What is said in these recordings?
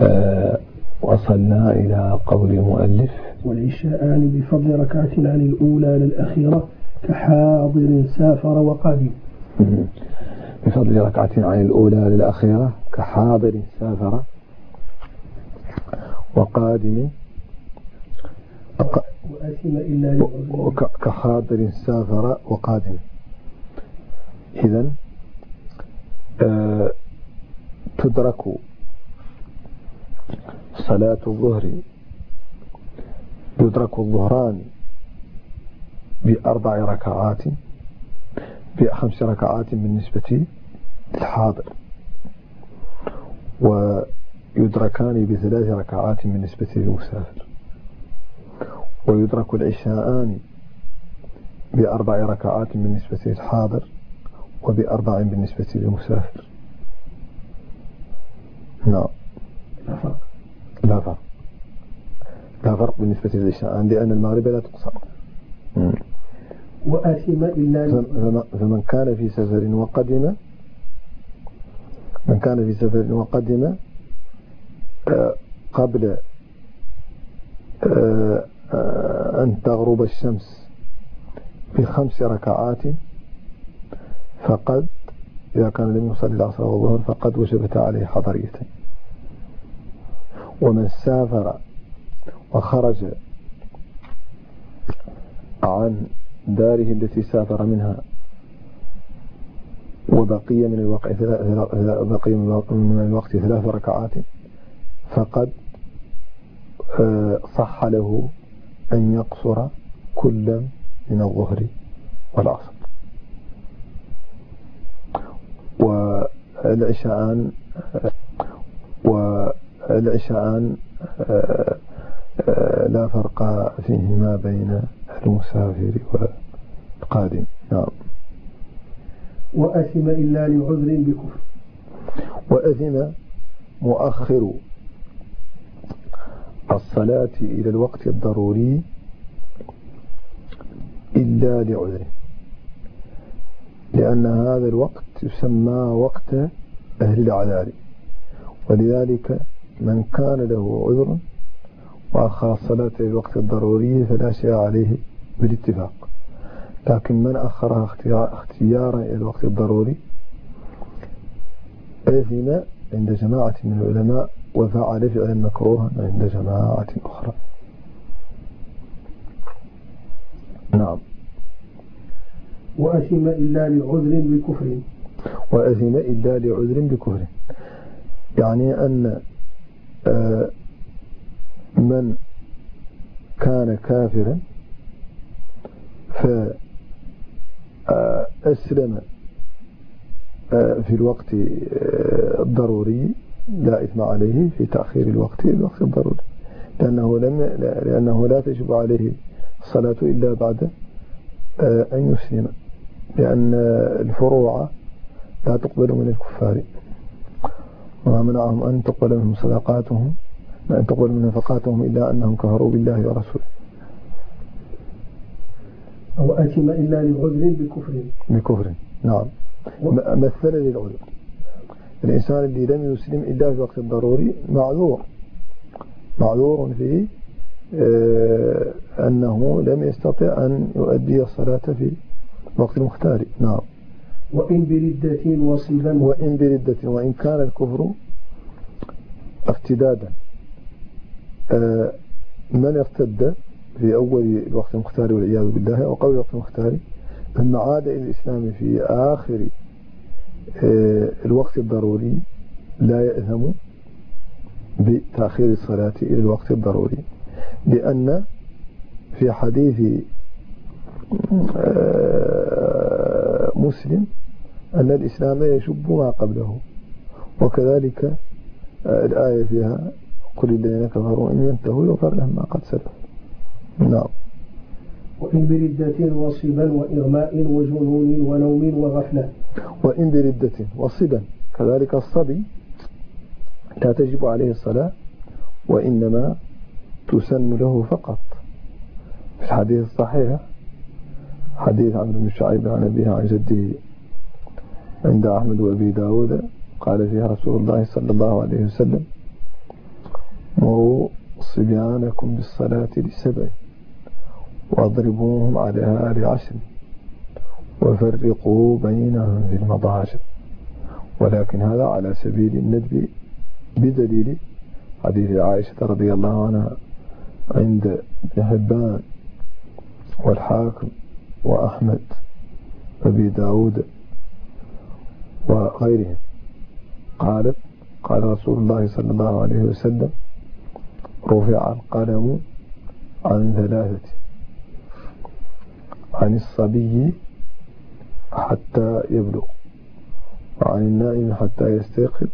آه وصلنا إلى قول المؤلف. والعشاءان بفضل ركعة عن الأولى للأخيرة كحاضر سافر وقادم. بفضل ركعة عن الأولى للأخيرة كحاضر سافر وقادم. وآثم إلا كحاضر سافر وقادم. إذا آه تدرك صلاة الظهر. يدرك الظهران بأربع ركعات بخمس ركعات بالنسبة للحاضر ويدركان بثلاث ركعات بالنسبة للمسافر. ويدرك العشاءان بأربع ركعات بالنسبة للحاضر وبأربع بالنسبة للمسافر. نعم. لا فرق. لا فرق بالنسبة للعشاءان لأن المغرب لا تقصر. وآثم إلا فمن كان في سفر وقدم من كان في سفر وقدم آه، قبل آه، أن تغرب الشمس بخمس ركعات فقد إذا كان لم يصلي العصر والظهر فقد وجبت عليه حضريتين. ومن سافر وخرج عن داره التي سافر منها وبقي من الوقت بقي من الوقت ثلاث ركعات فقد آه، صح له أن يقصر كلا من الظهر والعصر. والعشاءان والعشاءان آه، آه، لا فرق فيهما بين المسافر والقادم. نعم. وأثم إلا لعذر بكفر. وأثم مؤخر الصلاة إلى الوقت الضروري إلا لعذر لأن هذا الوقت يسمى وقت أهل العذار ولذلك من كان له عذر وأخر الصلاة إلى الوقت الضروري فلا شيء عليه بالاتفاق. لكن من أخرها اختيارا إلى الوقت الضروري؟ أثم عند جماعة من العلماء وفعل فعلا مكروها عند جماعة أخرى. نعم. وأثم إلا لعذر بكفر. وأثم إلا لعذر بكفر. يعني أن من كان كافرا فأسلم آه، في الوقت آه، الضروري لا إثم عليه في تأخير الوقت الوقت الضروري. لأنه, لم لأنه لا تجب عليه الصلاة إلا بعد آه، أن يسلم لأن الفروع لا تقبل من الكفار. وما منعهم أن تقبل منهم صدقاتهم أن تقبل من نفقاتهم إلا أنهم كفروا بالله ورسوله. أو أتم إلا لعذر بكفر. بكفر. نعم. مثل للعذر. الإنسان الذي لم يسلم إلا في وقت الضروري معذور. معذور في آه، أنه لم يستطع أن يؤدي الصلاة في وقت المختار. نعم. وإن بردة وصلا وإن بردة وإن كان الكفر ارتدادا آه، من ارتد في أول الوقت المختار والعياذ بالله أو قبل الوقت المختار ثم عاد إلى الإسلام في آخر آه، الوقت الضروري لا يأثم بتأخير الصلاة إلى الوقت الضروري. لأن في حديث آه، مسلم أن الإسلام يشب ما قبله. وكذلك آه، الآية فيها قل الذين كفروا إن ينتهوا يغفر لهم ما قد سلف نعم. وإن بردة وصبا وإغماء وجنون ونوم وغفلة. وإن بردة وصبا كذلك الصبي لا تجب عليه الصلاة وإنما تسن له فقط. في الحديث الصحيح حديث عمرو بن شعيب عن أبيه عن جده عند أحمد وأبي داود قال فيها رسول الله صلى الله عليه وسلم مروا صبيانكم بالصلاة لسبع واضربوهم عليها لعشر وفرقوا بينهم في المضاجع ولكن هذا على سبيل الندب بدليل حديث عائشة رضي الله عنها عند ابن حبان والحاكم وأحمد وأبي داود وغيرهم قالت قال رسول الله صلى الله عليه وسلم رفع القلم عن ثلاثة عن الصبي حتى يبلغ وعن النائم حتى يستيقظ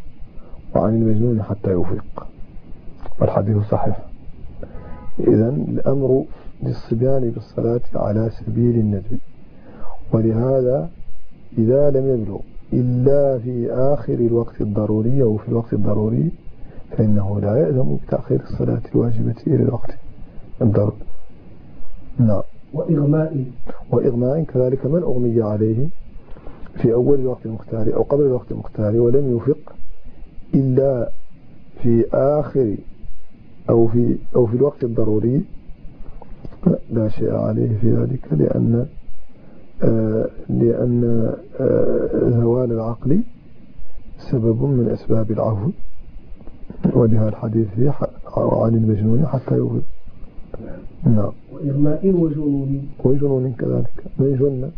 وعن المجنون حتى يفيق والحديث صحيح. إذا الأمر للصبيان بالصلاة على سبيل الندب. ولهذا إذا لم يبلغ إلا في آخر الوقت الضروري أو في الوقت الضروري فإنه لا يأذم بتأخير الصلاة الواجبة إلى الوقت الضروري نعم. وإغماء. وإغماء كذلك من أغمي عليه في أول الوقت المختار أو قبل الوقت المختار ولم يفق إلا في آخر أو في أو في الوقت الضروري لا شيء عليه في ذلك لأن لأن آه، زوال العقل سبب من أسباب العفو ولها الحديث فيه عن المجنون حتى يفض نعم. وإغماء وجنون. وجنون كذلك. من جن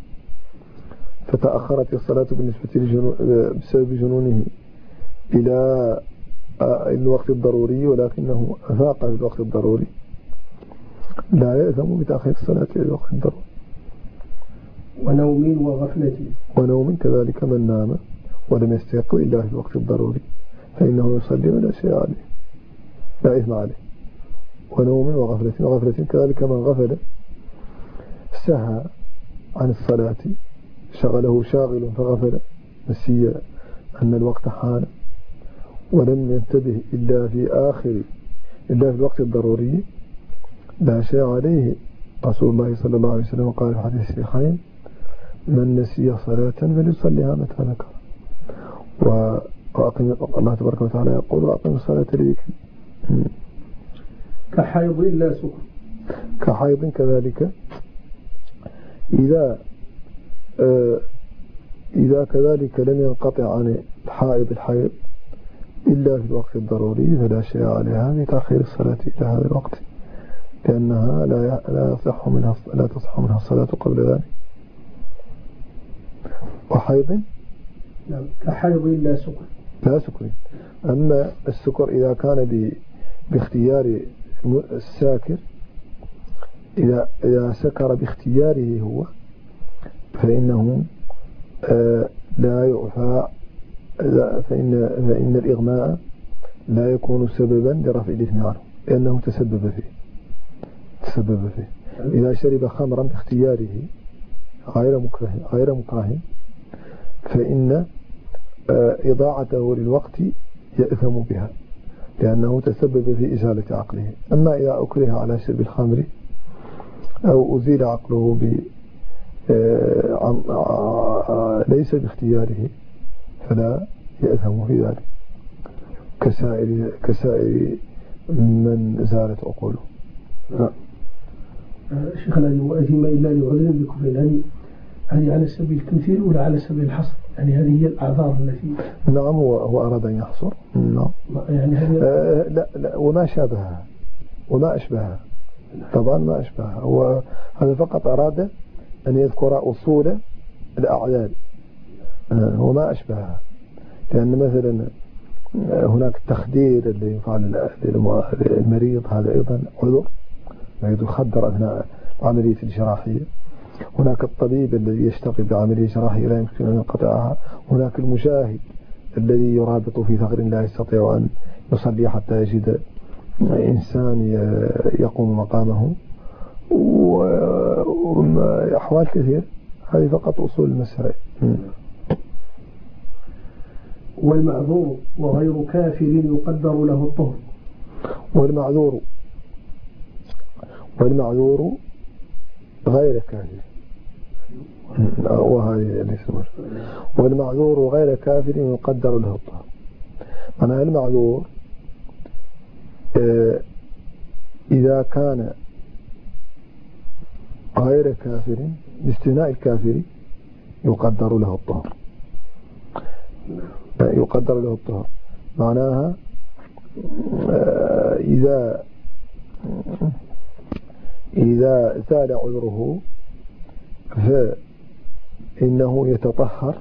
فتأخرت الصلاة بالنسبة بسبب جنونه إلى آه، الوقت الضروري ولكنه أفاق في الوقت الضروري. لا يأثم بتأخير الصلاة إلى الوقت الضروري. ونوم وغفلة. ونوم كذلك من نام ولم يستيقظ إلا في الوقت الضروري فإنه يصلي ولا شيء عليه لا إثم عليه. ونوم وغفلة وغفلة كذلك من غفل سهى عن الصلاة شغله شاغل فغفل نسي أن الوقت حان ولم ينتبه إلا في آخر إلا في الوقت الضروري لا شيء عليه. رسول الله صلى الله عليه وسلم قال في حديث الشيخين من نسي صلاة فليصليها متى ذكر. وأقم الله تبارك وتعالى يقول وأقم الصلاة لذكر. كحيض لا سكر. كحيض كذلك. إذا آه إذا كذلك لم ينقطع عن الحائض الحيض إلا في الوقت الضروري فلا شيء عليها في تأخير الصلاة إلى هذا الوقت لأنها لا لا يصح منها لا تصح منها الصلاة قبل ذلك. وحيض؟ نعم كحيض لا سكر. لا سكر. أما السكر إذا كان باختيار الساكر إذا إذا سكر باختياره هو فإنه آه، لا يعفى فإن فإن الإغماء لا يكون سببا لرفع الإثم عنه لأنه تسبب فيه. تسبب فيه. إذا شرب خمرا باختياره غير مكره غير مكره. فإن آه، إضاعته للوقت يأثم بها لأنه تسبب في إزالة عقله. أما إذا أكره على شرب الخمر أو أزيل عقله ب آه، آه، ليس باختياره فلا يأثم في ذلك. كسائر, كسائر من زالت عقوله. شيخنا وأثم إلا لعذر يعني هذه على سبيل التمثيل ولا على سبيل الحصر؟ يعني هذه هي الأعذار التي نعم هو أراد أن يحصر. نعم. يعني آه لا, لا وما شابهها. وما أشبهها. طبعا ما أشبهها. هو هذا فقط أراد أن يذكر أصول الأعذار آه وما أشبهها. لأن مثلا آه، هناك التخدير اللي يفعل للمريض هذا أيضا عذر. المريض يخدر أثناء العملية الجراحية هناك الطبيب الذي يشتغل بعملية جراحية لا يمكن أن ينقطعها. هناك المشاهد الذي يرابط في ثغر لا يستطيع أن يصلي حتى يجد إنسان يقوم مقامه. وأحوال كثير. هذه فقط أصول المسائل. والمعذور وغير كافر يقدر له الطهر. والمعذور والمعذور غير كافر. والمعذور غير كافر يقدر له الطهر. أنا المعذور آه، إذا كان غير كافر باستثناء الكافر يقدر له الطهر. يقدر له الطهر. معناها آه، إذا إذا زال عذره فإنه يتطهر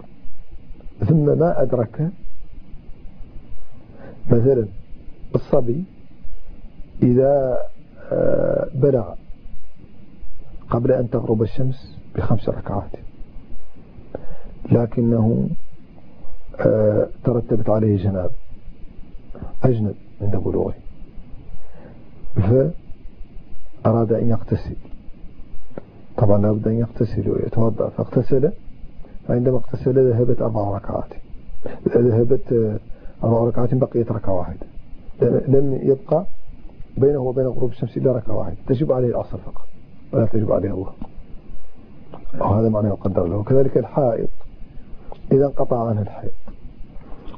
ثم ما أدرك مثلا الصبي إذا آه، بلغ قبل أن تغرب الشمس بخمس ركعات لكنه آه، ترتبت عليه جناب أجنب عند بلوغه. فأراد أن يغتسل طبعا لابد أن يغتسل ويتوضأ فاغتسل فعندما اغتسل ذهبت أربع ركعات. ذهبت أربع ركعات بقيت ركعة واحدة. لم يبقى بينه وبين غروب الشمس إلا ركعة واحدة. تجب عليه العصر فقط. ولا تجب عليه الله. وهذا معنى يقدر له. وكذلك الحائط. إذا انقطع عنه الحائط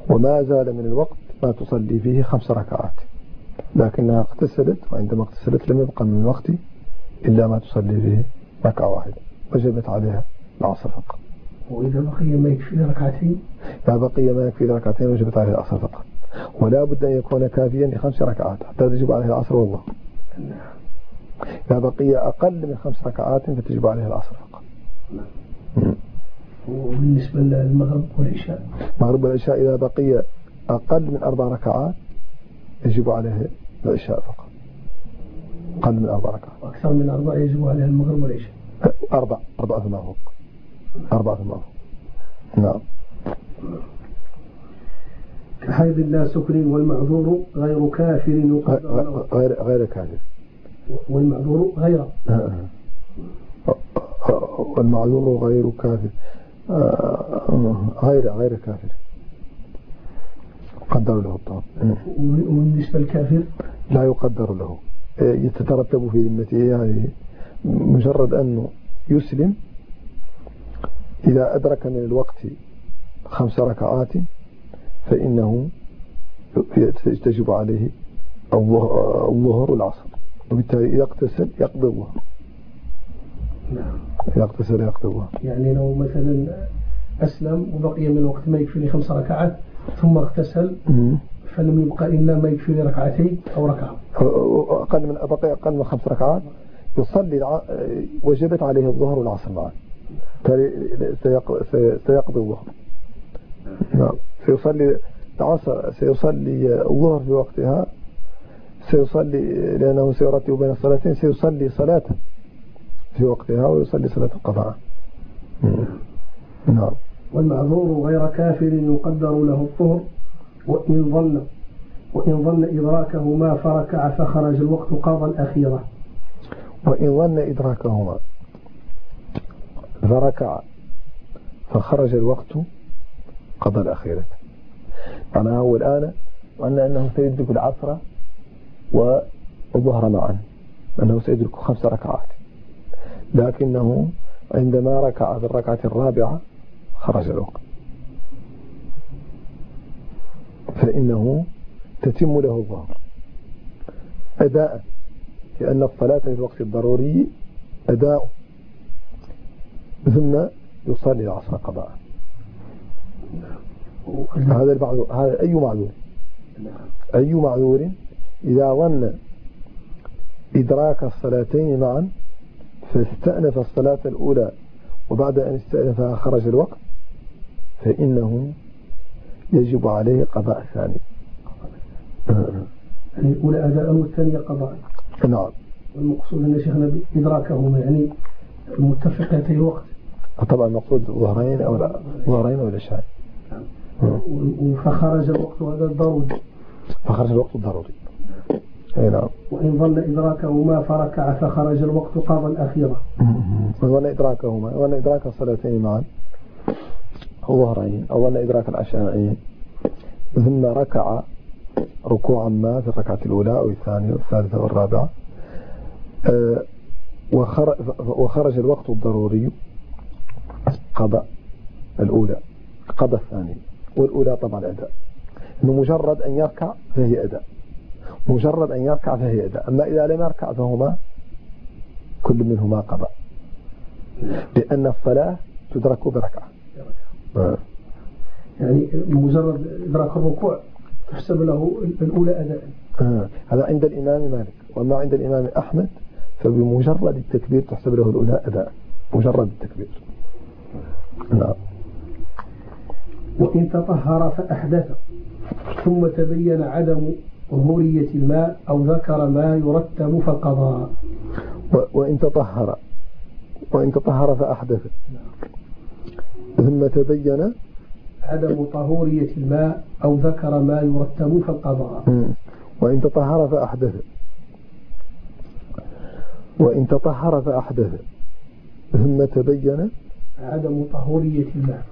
وما زال من الوقت ما تصلي فيه خمس ركعات. لكنها اغتسلت وعندما اغتسلت لم يبقى من الوقت إلا ما تصلي فيه ركعة واحدة وجبت عليها العصر فقط. وإذا بقي ما يكفي ركعتين ما بقي ما يكفي ركعتين وجبت عليه العصر فقط. ولا بد أن يكون كافيا لخمس ركعات حتى تجب عليه العصر والله. إذا بقي أقل من خمس ركعات فتجب عليه العصر فقط. وبالنسبة للمغرب والعشاء؟ المغرب والعشاء إذا بقي أقل من أربع ركعات يجب عليه العشاء فقط. أقل من أربع ركعات. وأكثر من أربع يجب عليه المغرب والعشاء. أربع أربعة ما فوق. أربعة ما فوق. نعم. كحيض لا سكر والمعذور غير كافر غير غير كافر. والمعذور غير. والمعذور غير كافر. غير غير كافر. قدر له الطهر وبالنسبة للكافر؟ لا يقدر له. يتترتب في ذمته يعني مجرد أنه يسلم إذا أدرك من الوقت خمس ركعات فإنه تجب عليه الظهر والعصر. وبالتالي إذا اغتسل يقضي الظهر. نعم. إذا اغتسل يقضي الظهر. يعني لو مثلا أسلم وبقي من الوقت ما يكفي خمس ركعات ثم اغتسل فلم يبقى إلا ما يكفي ركعتين أو ركعة. أقل من بقي أقل من خمس ركعات. يصلي وجبت عليه الظهر والعصر معا. سيقضي الظهر. نعم. سيصلي العصر سيصلي الظهر في وقتها. سيصلي لأنه سيرتب بين الصلاتين سيصلي صلاة في وقتها ويصلي صلاة القضاء. نعم. والمعذور غير كافر يقدر له الطهر وإن ظن وإن ظن إدراكه ما فركع فخرج الوقت قاضى الأخيرة وإن ظن إدراكهما فركع فخرج الوقت قضى الأخيرة معناها هو الآن وأن أنه سيدرك العصر والظهر معا أنه سيدرك خمس ركعات. لكنه عندما ركع في الركعة الرابعة خرج الوقت. فإنه تتم له الظهر. أداء لأن الصلاة في الوقت الضروري أداء. ثم يصلي العصر قضاء. هذا هذا أي معذور؟ أي معذور؟ إذا ظن إدراك الصلاتين معا فاستأنف الصلاة الأولى وبعد أن استأنفها خرج الوقت فإنه يجب عليه قضاء ثاني. يعني الأولى أداء والثانية قضاء. نعم. والمقصود أن شيخنا إدراكهما يعني المتفقتي الوقت. طبعا المقصود ظهرين أو لا ظهرين أو العشاء فخرج الوقت هذا الضروري. فخرج الوقت الضروري أي نعم. وإن ظن إدراكه ما فركع فخرج الوقت قاضى الأخيرة ظن إدراكه ما ظن إدراك الصلاتين معا. ظهرين أو ظن إدراك العشاءين ثم ركع ركوعا ما في الركعة الأولى أو الثانية والثالثة والرابعة. أه وخرج الوقت الضروري قضى الأولى قضى الثانية والأولى طبعا أداء. إنه مجرد أن يركع فهي أداء. مجرد أن يركع فهي أداء. أما إذا لم يركع فهما كل منهما قضاء. لأن الصلاة تدرك بركعة. آه. يعني مجرد إدراك الركوع تحسب له الأولى أداء. آه. هذا عند الإمام مالك وأما عند الإمام أحمد فبمجرد التكبير تحسب له الأولى أداء مجرد التكبير. نعم. وإن تطهر فأحدث ثم تبين عدم ظهورية الماء أو ذكر ما يرتب فقضى. وإن تطهر وإن تطهر فأحدث. ثم تبين عدم طهورية الماء أو ذكر ما يرتب فقضى وإن تطهر فأحدث. وإن تطهر فأحدث. ثم تبين عدم طهورية الماء.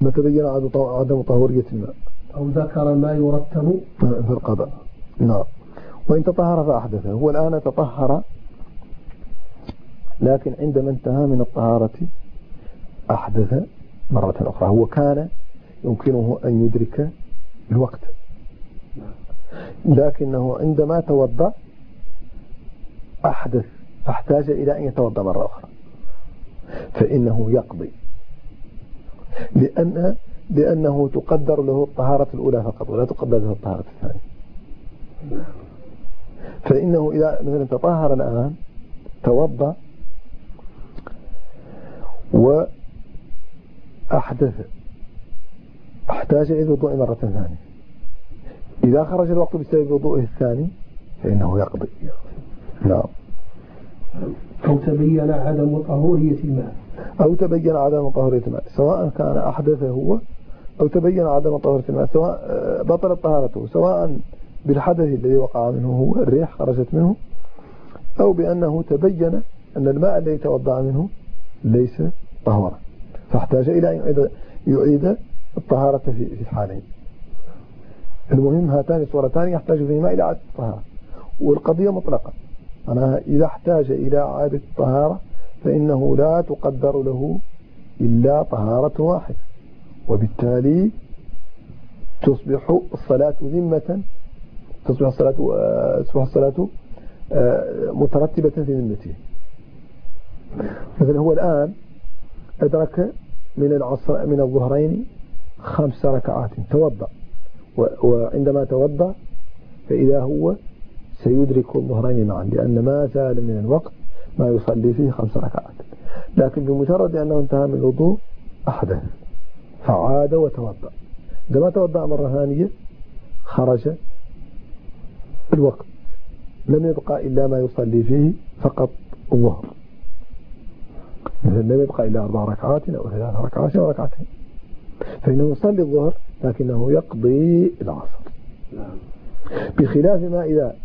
ثم تبين عدم طهورية الماء. أو ذكر ما يرتب في القضاء. نعم. وإن تطهر فأحدث. هو الآن تطهر لكن عندما انتهى من الطهارة أحدث مرة أخرى هو كان يمكنه أن يدرك الوقت. لكنه عندما توضأ أحدث فاحتاج إلى أن يتوضأ مرة أخرى. فإنه يقضي. لأن لأنه تقدر له الطهارة الأولى فقط ولا تقدر له الطهارة الثانية. فإنه إذا مثلا تطهر الآن توضأ وأحدث احتاج إلى الوضوء مرة ثانية. إذا خرج الوقت بسبب وضوءه الثاني فإنه يقضي. نعم. أو تبين عدم طهورية الماء. أو تبين عدم طهورية الماء. سواء كان أحدث هو أو تبين عدم طهورية الماء. سواء آه، بطلت طهارته سواء بالحدث الذي وقع منه هو الريح خرجت منه أو بأنه تبين أن الماء الذي توضع منه ليس طهورا. فاحتاج إلى أن يعيد, الطهارة في الحالين المهم هاتان صورتان يحتاج فيهما إلى عادة الطهارة. والقضية مطلقة. أنا إذا احتاج إلى عادة الطهارة فإنه لا تقدر له إلا طهارة واحدة. وبالتالي تصبح الصلاة ذمة تصبح الصلاة تصبح الصلاة آه، مترتبة في ذمته. مثلا هو الآن أدرك من العصر من الظهرين خمس ركعات. توضأ. وعندما توضأ فإذا هو سيدرك الظهرين معا لأن ما زال من الوقت ما يصلي فيه خمس ركعات. لكن بمجرد أنه انتهى من الوضوء أحدث فعاد وتوضأ. عندما توضأ مرة ثانية خرج الوقت. لم يبقى إلا ما يصلي فيه فقط الظهر. لم يبقى إلا أربع ركعات أو ثلاث ركعات أو ركعتين فإنه يصلي الظهر لكنه يقضي العصر. بخلاف ما إذا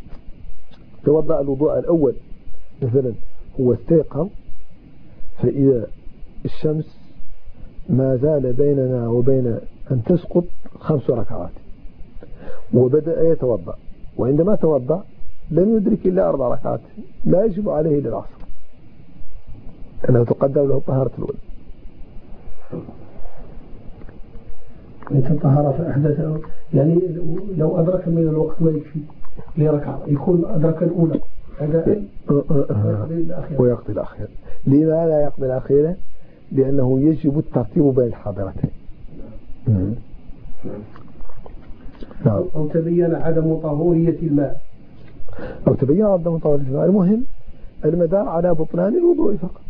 توضأ الوضوء الأول مثلا هو استيقظ فإذا الشمس ما زال بيننا وبين أن تسقط خمس ركعات وبدأ يتوضأ وعندما توضأ لم يدرك إلا أربع ركعات لا يجب عليه إلا العصر أنه تقدم له الطهارة الأولى. إن تطهر فأحدث يعني لو أدرك من الوقت ما يكفي لركعة يكون أدرك الأولى. أداء ويقضي الأخير لماذا يقضي الأخيرة لأنه يجب الترتيب بين الحاضرتين. نعم. أو تبين عدم طهورية الماء. أو تبين عدم طهورية الماء. المهم المدار على بطلان الوضوء فقط.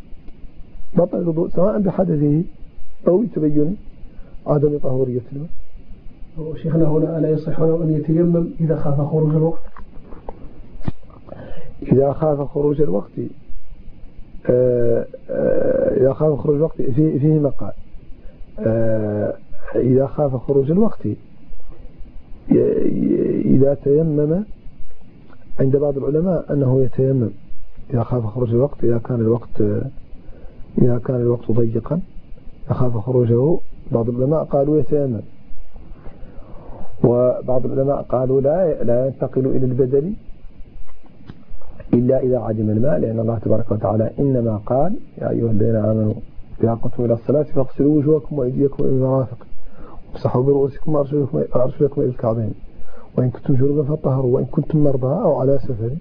بطل الوضوء سواء بحدثه أو تبين عدم الماء شيخنا هنا ألا يصح له أن يتيمم إذا خاف خروج الوقت. إذا خاف خروج الوقت آه، آه، إذا خاف خروج الوقت فيه, فيه مقال. آه، إذا خاف خروج الوقت إذا تيمم عند بعض العلماء أنه يتيمم. إذا خاف خروج الوقت إذا كان الوقت إذا كان الوقت ضيقا يخاف خروجه. بعض العلماء قالوا يتيمم وبعض العلماء قالوا لا لا ينتقل إلى البدل إلا إذا عدم الماء لأن الله تبارك وتعالى إنما قال يا أيها الذين آمنوا إذا قمتم إلى الصلاة فاغسلوا وجوهكم وأيديكم إلى المرافق وامسحوا برؤوسكم وأرجلكم إلى الكعبين. وإن كنتم جنوبا فطهروا وإن كنتم مرضى أو على سفر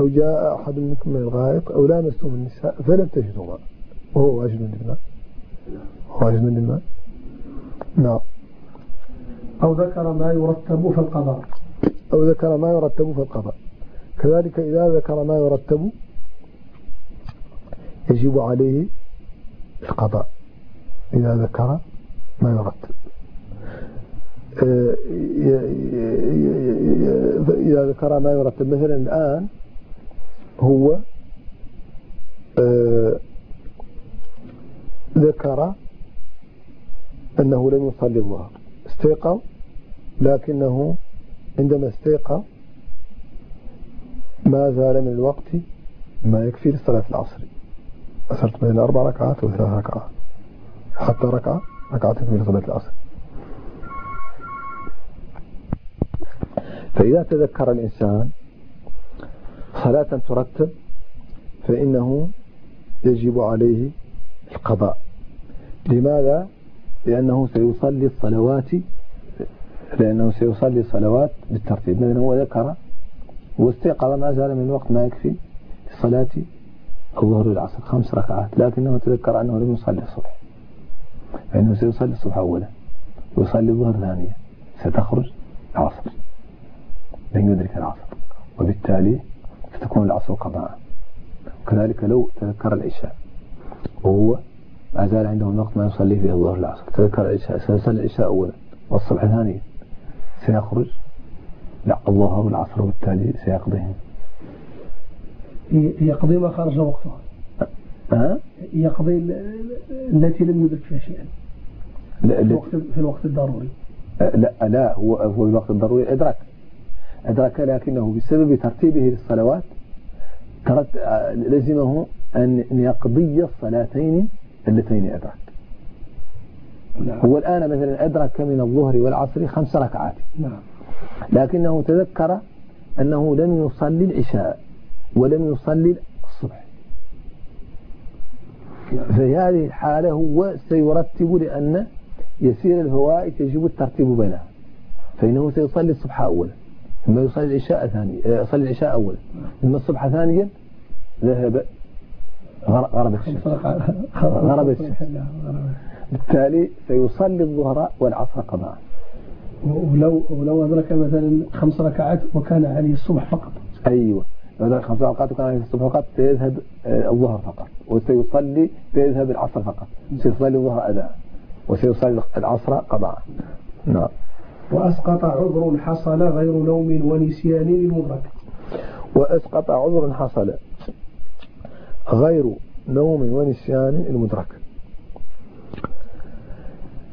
أو جاء أحد منكم من الغائط أو لامستم النساء فلم تجدوا ماء. وهو واجد للماء واجد للماء نعم. أو ذكر ما يرتب في القضاء. أو ذكر ما يرتب في القضاء. كذلك إذا ذكر ما يرتب يجب عليه القضاء. إذا ذكر ما يرتب. إذا ذكر ما يرتب. مثلا الآن هو آه، ذكر أنه لم يصلي الظهر. استيقظ لكنه عندما استيقظ ما زال من الوقت ما يكفي لصلاة العصر. أسرت بين أربع ركعات وثلاث ركعات حتى ركعة ركعة تكفي لصلاة العصر. فإذا تذكر الإنسان صلاة ترتب فإنه يجب عليه القضاء. لماذا؟ لأنه سيصلي الصلوات لأنه سيصلي الصلوات بالترتيب مثلا هو ذكر واستيقظ ما زال من الوقت ما يكفي لصلاة الظهر والعصر خمس ركعات لكنه تذكر أنه لم يصلي الصبح فإنه سيصلي الصبح أولا ويصلي الظهر ثانيا ستخرج العصر لن يدرك العصر وبالتالي ستكون العصر قضاء وكذلك لو تذكر العشاء وهو ما زال عنده الوقت ما يصلي فيه الظهر العصر. تذكر العشاء سيصلي العشاء أولا. والصبح ثانيا سيخرج. لا الظهر والعصر وبالتالي سيقضيهم. يقضي ما خرج وقتها أه؟ يقضي التي لم يدرك فيها شيئا. في الوقت, في الوقت الضروري. لا لا هو هو في الوقت الضروري أدرك أدرك لكنه بسبب ترتيبه للصلوات لزمه أن يقضي الصلاتين اللتين أدرك نعم. هو الآن مثلا أدرك من الظهر والعصر خمس ركعات نعم. لكنه تذكر أنه لم يصلي العشاء ولم يصلي الصبح نعم. في هذه الحالة هو سيرتب لأن يسير الفوائد يجب الترتيب بينها فإنه سيصلي الصبح أولا ثم يصلي العشاء ثانيا يصلي العشاء أولا ثم الصبح ثانيا ذهب غرب الشمس غرب الشمس بالتالي سيصلي الظهر والعصر قضاء. ولو ولو أدرك مثلا خمس ركعات وكان عليه الصبح فقط. أيوة. لو أدرك خمس ركعات وكان عليه الصبح فقط سيذهب آه، الظهر فقط. وسيصلي سيذهب العصر فقط. سيصلي الظهر أداء. وسيصلي العصر قضاء. نعم. وأسقط عذر حصل غير نوم ونسيان للمدرك. وأسقط عذر حصل. غير نوم ونسيان المدرك.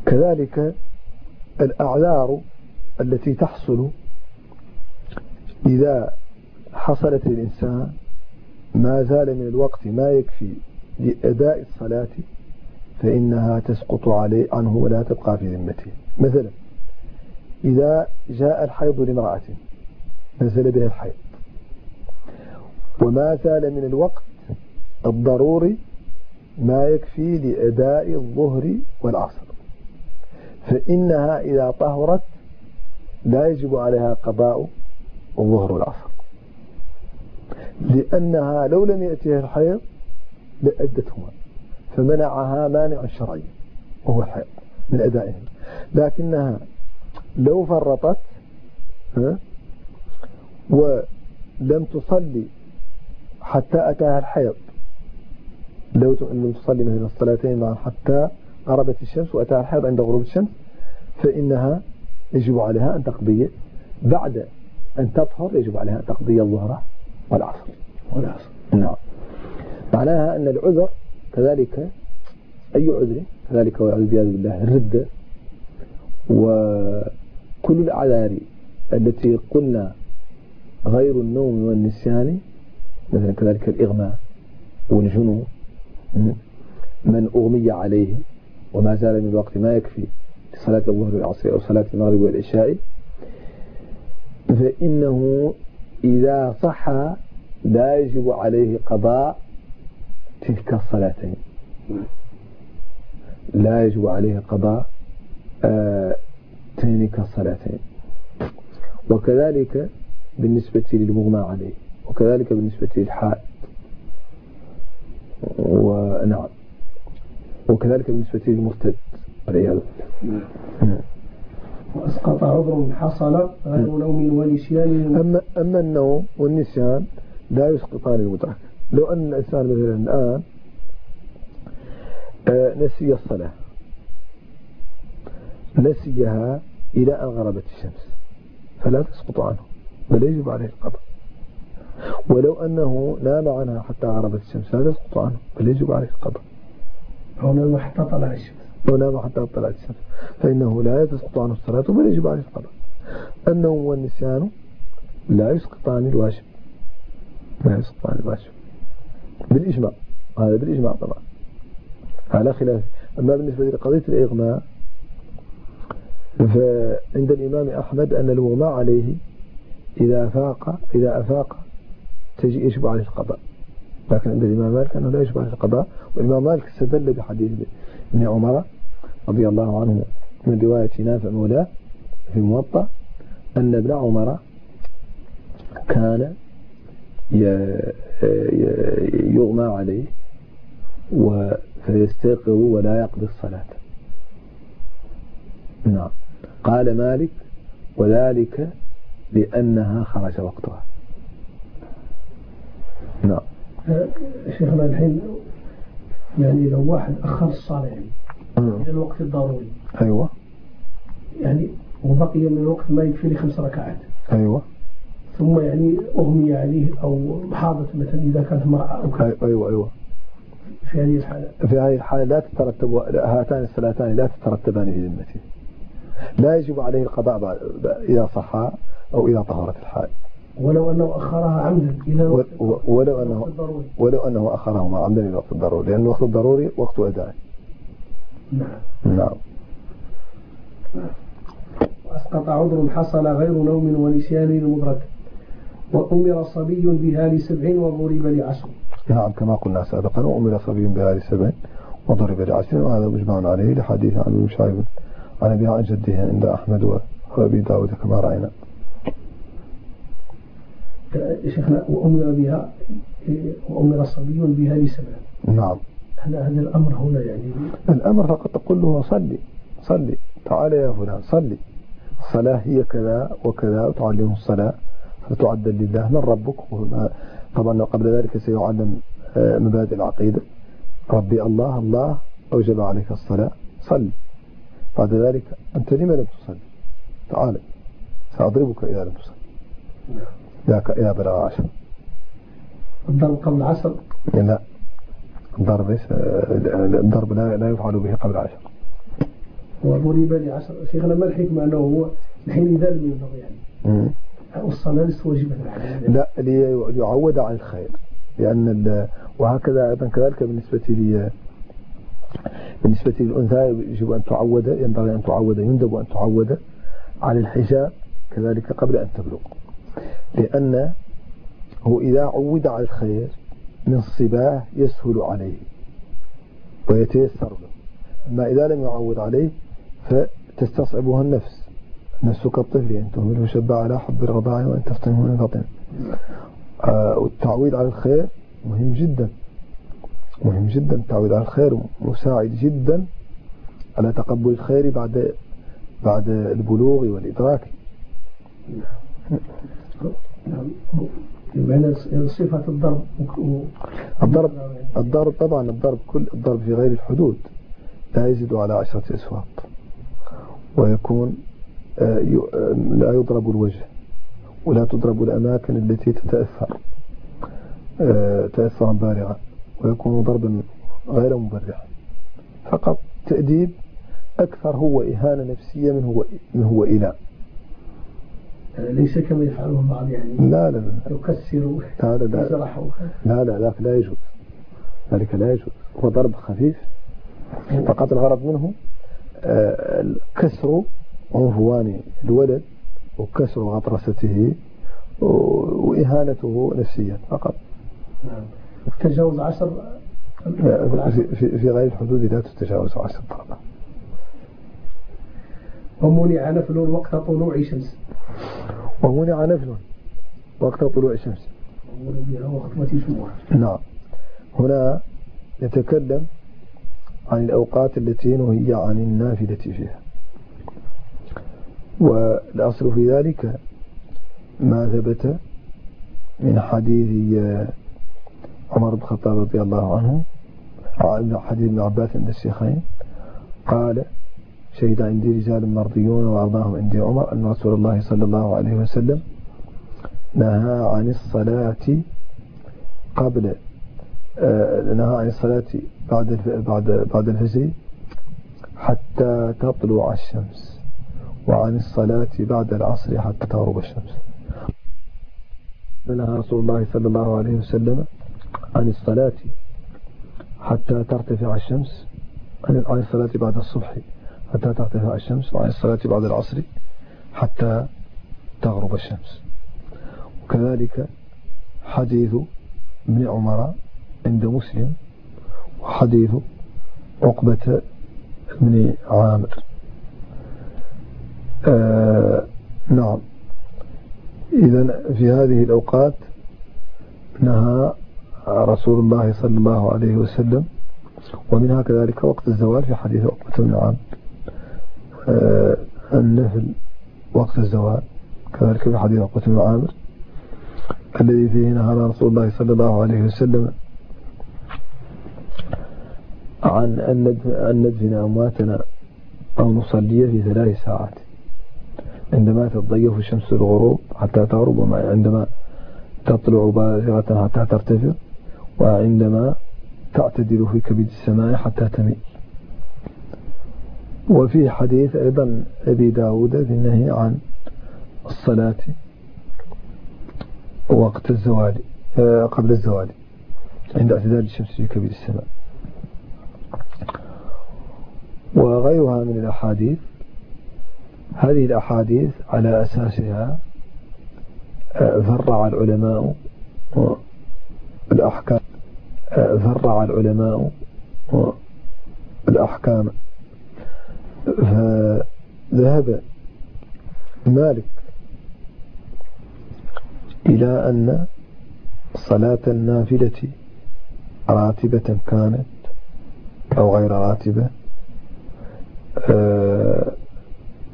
كذلك الأعذار التي تحصل إذا حصلت للإنسان ما زال من الوقت ما يكفي لأداء الصلاة فإنها تسقط عليه عنه ولا تبقى في ذمته. مثلا إذا جاء الحيض لامرأة نزل بها الحيض وما زال من الوقت الضروري ما يكفي لأداء الظهر والعصر. فإنها إذا طهرت لا يجب عليها قضاء الظهر والعصر. لأنها لو لم يأتيها الحيض لأدتهما فمنعها مانع شرعي وهو الحيض من أدائهم لكنها لو فرطت ولم تصلي حتى أتاها الحيض لو لم تصلي مثل الصلاتين معا حتى غربت الشمس وأتاها الحيض عند غروب الشمس فإنها يجب عليها أن تقضي. بعد أن تطهر يجب عليها أن تقضي الظهر والعصر. والعصر. نعم. معناها أن العذر كذلك أي عذر؟ كذلك والعياذ بالله الردة وكل الأعذار التي قلنا غير النوم والنسيان مثلا كذلك الإغماء والجنون من أغمي عليه وما زال من الوقت ما يكفي لصلاة الظهر والعصر أو صلاة المغرب والعشاء فإنه إذا صح لا يجب عليه قضاء تلك الصلاتين. لا يجب عليه قضاء آه تلك الصلاتين. وكذلك بالنسبة للمغمى عليه وكذلك بالنسبة للحائط ونعم. وكذلك بالنسبة للمرتد والعياذ بالله. نعم. وأسقط عذر حصل غير نوم ونسيان أما, أما النوم والنسيان لا يسقطان المدرك. لو أن الإنسان مثلا الآن آه، نسي الصلاة. نسيها إلى أن غربت الشمس. فلا تسقط عنه بل يجب عليه القضاء ولو أنه نام عنها حتى غربت الشمس. لا تسقط عنه. بل يجب عليه القضاء أو نام حتى طلع الشمس. أو نام حتى طلعت الشمس. فإنه لا تسقط عنه الصلاة بل يجب عليه القضاء النوم والنسيان لا يسقطان الواجب. لا يسقطان الواجب. بالإجماع. هذا بالإجماع طبعا. على خلاف. أما بالنسبة لقضية الإغماء فعند الإمام أحمد أن المغمى عليه إذا أفاق إذا أفاق تجي يجب عليه القضاء. لكن عند الإمام مالك أنه لا يجب عليه القضاء والإمام مالك استدل بحديث ابن عمر رضي الله عنه من رواية نافع مولاه في الموطأ أن ابن عمر كان يغمى عليه فيستيقظ ولا يقضي الصلاة. نعم. قال مالك وذلك لأنها خرج وقتها. نعم. شيخنا الحين يعني لو واحد أخر الصلاة يعني إلى الوقت الضروري. أيوة. يعني وبقي من الوقت ما يكفي لي خمس ركعات. أيوة. ثم يعني أغمي عليه أو حاضت مثلا إذا كانت امرأة أو كذا. أيوة أيوة. في هذه الحالة. في هذه الحالة لا تترتب هاتان الصلاتان لا تترتبان في ذمته لا يجب عليه القضاء بعد إذا صحى أو إذا طهرت الحال ولو أنه أخرها عمدا إلى وقت ولو أنه ولو أنه أخرهما عمدا إلى الوقت الضروري لأن الوقت الضروري وقت أداء. نعم. نعم. وأسقط عذر حصل غير نوم ونسيان المدرك وأمر صبي بها لسبع وضرب لعشر. نعم كما قلنا سابقا وأمر صبي بها لسبع وضرب لعشر وهذا مجمع عليه لحديث عن ابن شعيب عن أبي عن جده عند أحمد وأبي داود كما رأينا. شيخنا وأمر بها وأمر صبي بها لسبع نعم. هل هذا الأمر هنا يعني. الأمر فقط تقول له صلي صلي. تعال يا فلان صلي. الصلاة هي كذا وكذا وتعلمه الصلاة فتعدل لله من ربك؟ طبعا قبل ذلك سيعلم آه، مبادئ العقيدة. ربي الله الله أوجب عليك الصلاة صلي. بعد ذلك أنت لما لم تصلي؟ تعال سأضربك إذا لم تصلي. ذاك إذا بلغ عشر الضرب قبل العصر لا. الضرب ليس الضرب لا, لا يفعل به قبل عشر وضرب لعشر شيخنا ما الحكمة أنه هو الحين لم يبلغ يعني؟ الصلاة ليست واجبة لا ليعود على الخير. لأن وهكذا أيضا كذلك بالنسبة لي بالنسبة للأنثى يجب أن تعود ينبغي أن تعود يندب أن تعود على الحجاب كذلك قبل أن تبلغ. لأن هو إذا عود على الخير من الصباه يسهل عليه ويتيسر له. أما إذا لم يعود عليه فتستصعبها النفس. النفس كالطفل أن تهمله شب على حب الرضاع وأن تفتنه من فطن آه والتعويد على الخير مهم جدا. مهم جدا. التعويد على الخير مساعد جدا على تقبل الخير بعد بعد البلوغ والإدراك. بمعنى صفة الضرب الضرب الضرب طبعا الضرب كل الضرب في غير الحدود لا يزيد على عشرة أسواق ويكون آه، آه، لا يضرب الوجه ولا تضرب الأماكن التي تتأثر آه، تأثرا بالغا ويكون ضربا غير مبرح فقط تأديب أكثر هو إهانة نفسية من هو من هو إله ليس كما يفعله البعض يعني لا لا لا. يكسر لا لا لا. لا لا لا يجوز. ذلك لا يجوز. هو ضرب خفيف فقط الغرض منه آه، كسر عنفوان الولد وكسر غطرسته وإهانته نفسيا فقط. نعم. تجاوز عشر في, في غير الحدود لا تتجاوز عشر ضربات ومنع نفل وقت طلوع شمس. ومنع نفل وقت طلوع الشمس. نعم. هنا يتكلم عن الأوقات التي نهي عن النافلة فيها. والأصل في ذلك ما ثبت من حديث عمر بن الخطاب رضي الله عنه عن حديث ابن عباس عند الشيخين قال شهد عندي رجال مرضيون وأرضاهم عندي عمر أن رسول الله صلى الله عليه وسلم نهى عن الصلاة قبل آه، نهى عن الصلاة بعد بعد بعد الفجر حتى تطلع الشمس وعن الصلاة بعد العصر حتى تغرب الشمس. نهى رسول الله صلى الله عليه وسلم عن الصلاة حتى ترتفع الشمس عن الصلاة بعد الصبح. حتى ترتفع الشمس وعن الصلاة بعد العصر حتى تغرب الشمس. وكذلك حديث ابن عمر عند مسلم وحديث عقبة بن عامر. آه نعم. إذا في هذه الأوقات نهى رسول الله صلى الله عليه وسلم ومنها كذلك وقت الزوال في حديث عقبة بن عامر. النفل وقت الزوال. كذلك في حديث عقبة بن عامر الذي فيه نهى رسول الله صلى الله عليه وسلم عن أن ندفن أمواتنا أو نصلي في ثلاث ساعات. عندما تتضيف الشمس الغروب حتى تغرب وعندما تطلع بازغة حتى ترتفع وعندما تعتدل في كبد السماء حتى تميل. وفي حديث أيضا أبي داود في النهي عن الصلاة وقت الزوال آه، قبل الزوال عند اعتدال الشمس في كبد السماء. وغيرها من الأحاديث هذه الأحاديث على أساسها فرع العلماء الأحكام فرع العلماء الأحكام فذهب مالك إلى أن صلاة النافلة راتبة كانت أو غير راتبة آه،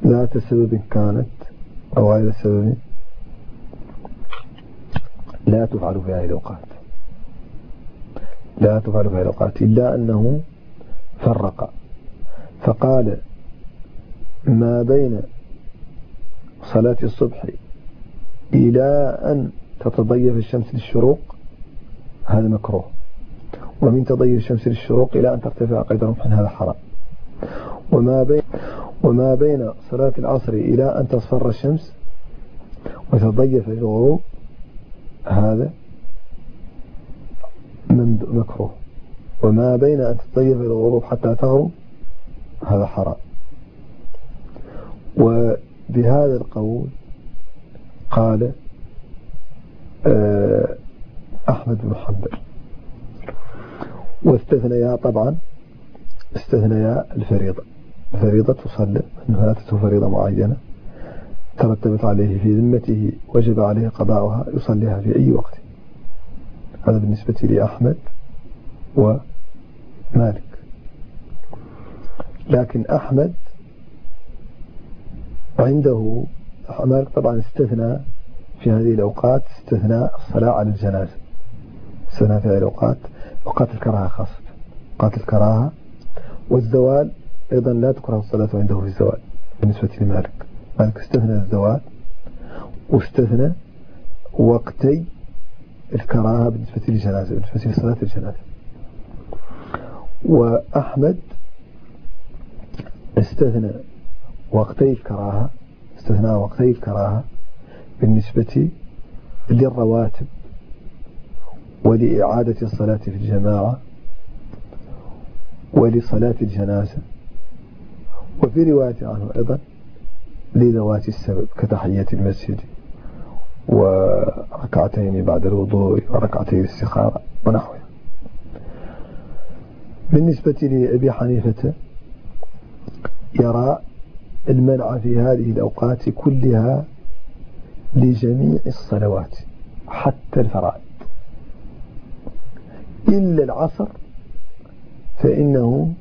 ذات سبب كانت أو غير سبب لا تفعل في هذه الأوقات. لا تفعل في هذه الأوقات إلا أنه فرق. فقال ما بين صلاة الصبح إلى أن تتضيف الشمس للشروق هذا مكروه. ومن تضيف الشمس للشروق إلى أن ترتفع قيد رمح هذا حرام. وما بين وما بين صلاة العصر إلى أن تصفر الشمس وتضيف الغروب هذا مكروه. وما بين أن تضيف الغروب حتى تغرب هذا حرام. وبهذا القول قال آه، أحمد بن حنبل. واستثنيا طبعا استثنيا الفريضة. الفريضة تصلى أنه فاتته فريضة معينة. ترتبت عليه في ذمته وجب عليه قضاؤها يصليها في أي وقت. هذا بالنسبة لأحمد ومالك. لكن أحمد عنده مالك طبعا استثنى في هذه الأوقات استثناء الصلاة على الجنازة. استثناء في هذه الأوقات. أوقات الكراهة خاصة. أوقات الكراهة. والزوال أيضا لا تكره الصلاة عنده في الزوال بالنسبة لمالك. مالك استثنى الزوال واستثنى وقتي الكراهة بالنسبة للجنازة بالنسبة لصلاة الجنازة. وأحمد استثنى وقتي الكراهة استثنى وقتي الكراهة بالنسبة للرواتب ولإعادة الصلاة في الجماعة ولصلاة الجنازة. وفي رواية عنه أيضا لذوات السبب كتحية المسجد وركعتين بعد الوضوء وركعتين الاستخارة ونحوها. بالنسبة لأبي حنيفة يرى المنع في هذه الأوقات كلها لجميع الصلوات حتى الفرائض. إلا العصر فإنه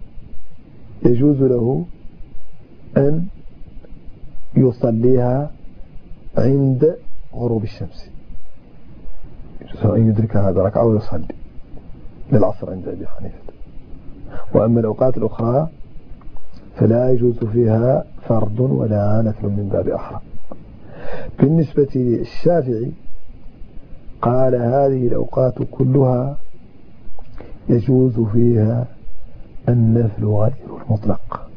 يجوز له أن يصليها عند غروب الشمس. يجوز أن يدرك هذا ركعة ويصلي للعصر عند أبي حنيفة. وأما الأوقات الأخرى فلا يجوز فيها فرض ولا نفل من باب أحرى بالنسبة للشافعي قال هذه الأوقات كلها يجوز فيها النفل غير المطلق.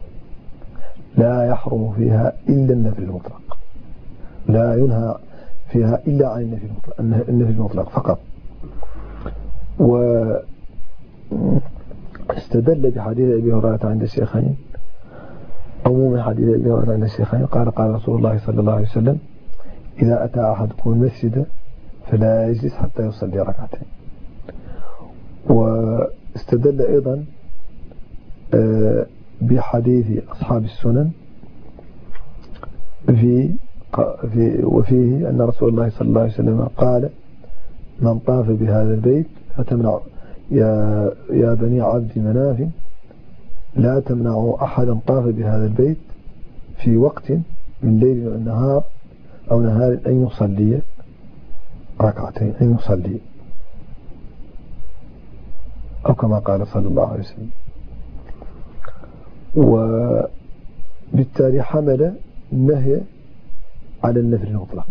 لا يحرم فيها إلا النفل المطلق. لا ينهى فيها إلا عن النفل المطلق, النفل المطلق فقط. واستدل بحديث أبي هريرة عند الشيخين عموم حديث أبي هريرة عند الشيخين قال قال رسول الله صلى الله عليه وسلم إذا أتى أحدكم المسجد فلا يجلس حتى يصلي ركعتين. واستدل أيضا آه، بحديث أصحاب السنن في في وفيه أن رسول الله صلى الله عليه وسلم قال من طاف بهذا البيت فتمنع يا يا بني عبد مناف لا تمنعوا أحدا طاف بهذا البيت في وقت من ليل أو نهار أو نهار أن يصلي ركعتين أن يصلي. أو كما قال صلى الله عليه وسلم. وبالتالي حمل النهي على النفل المطلق.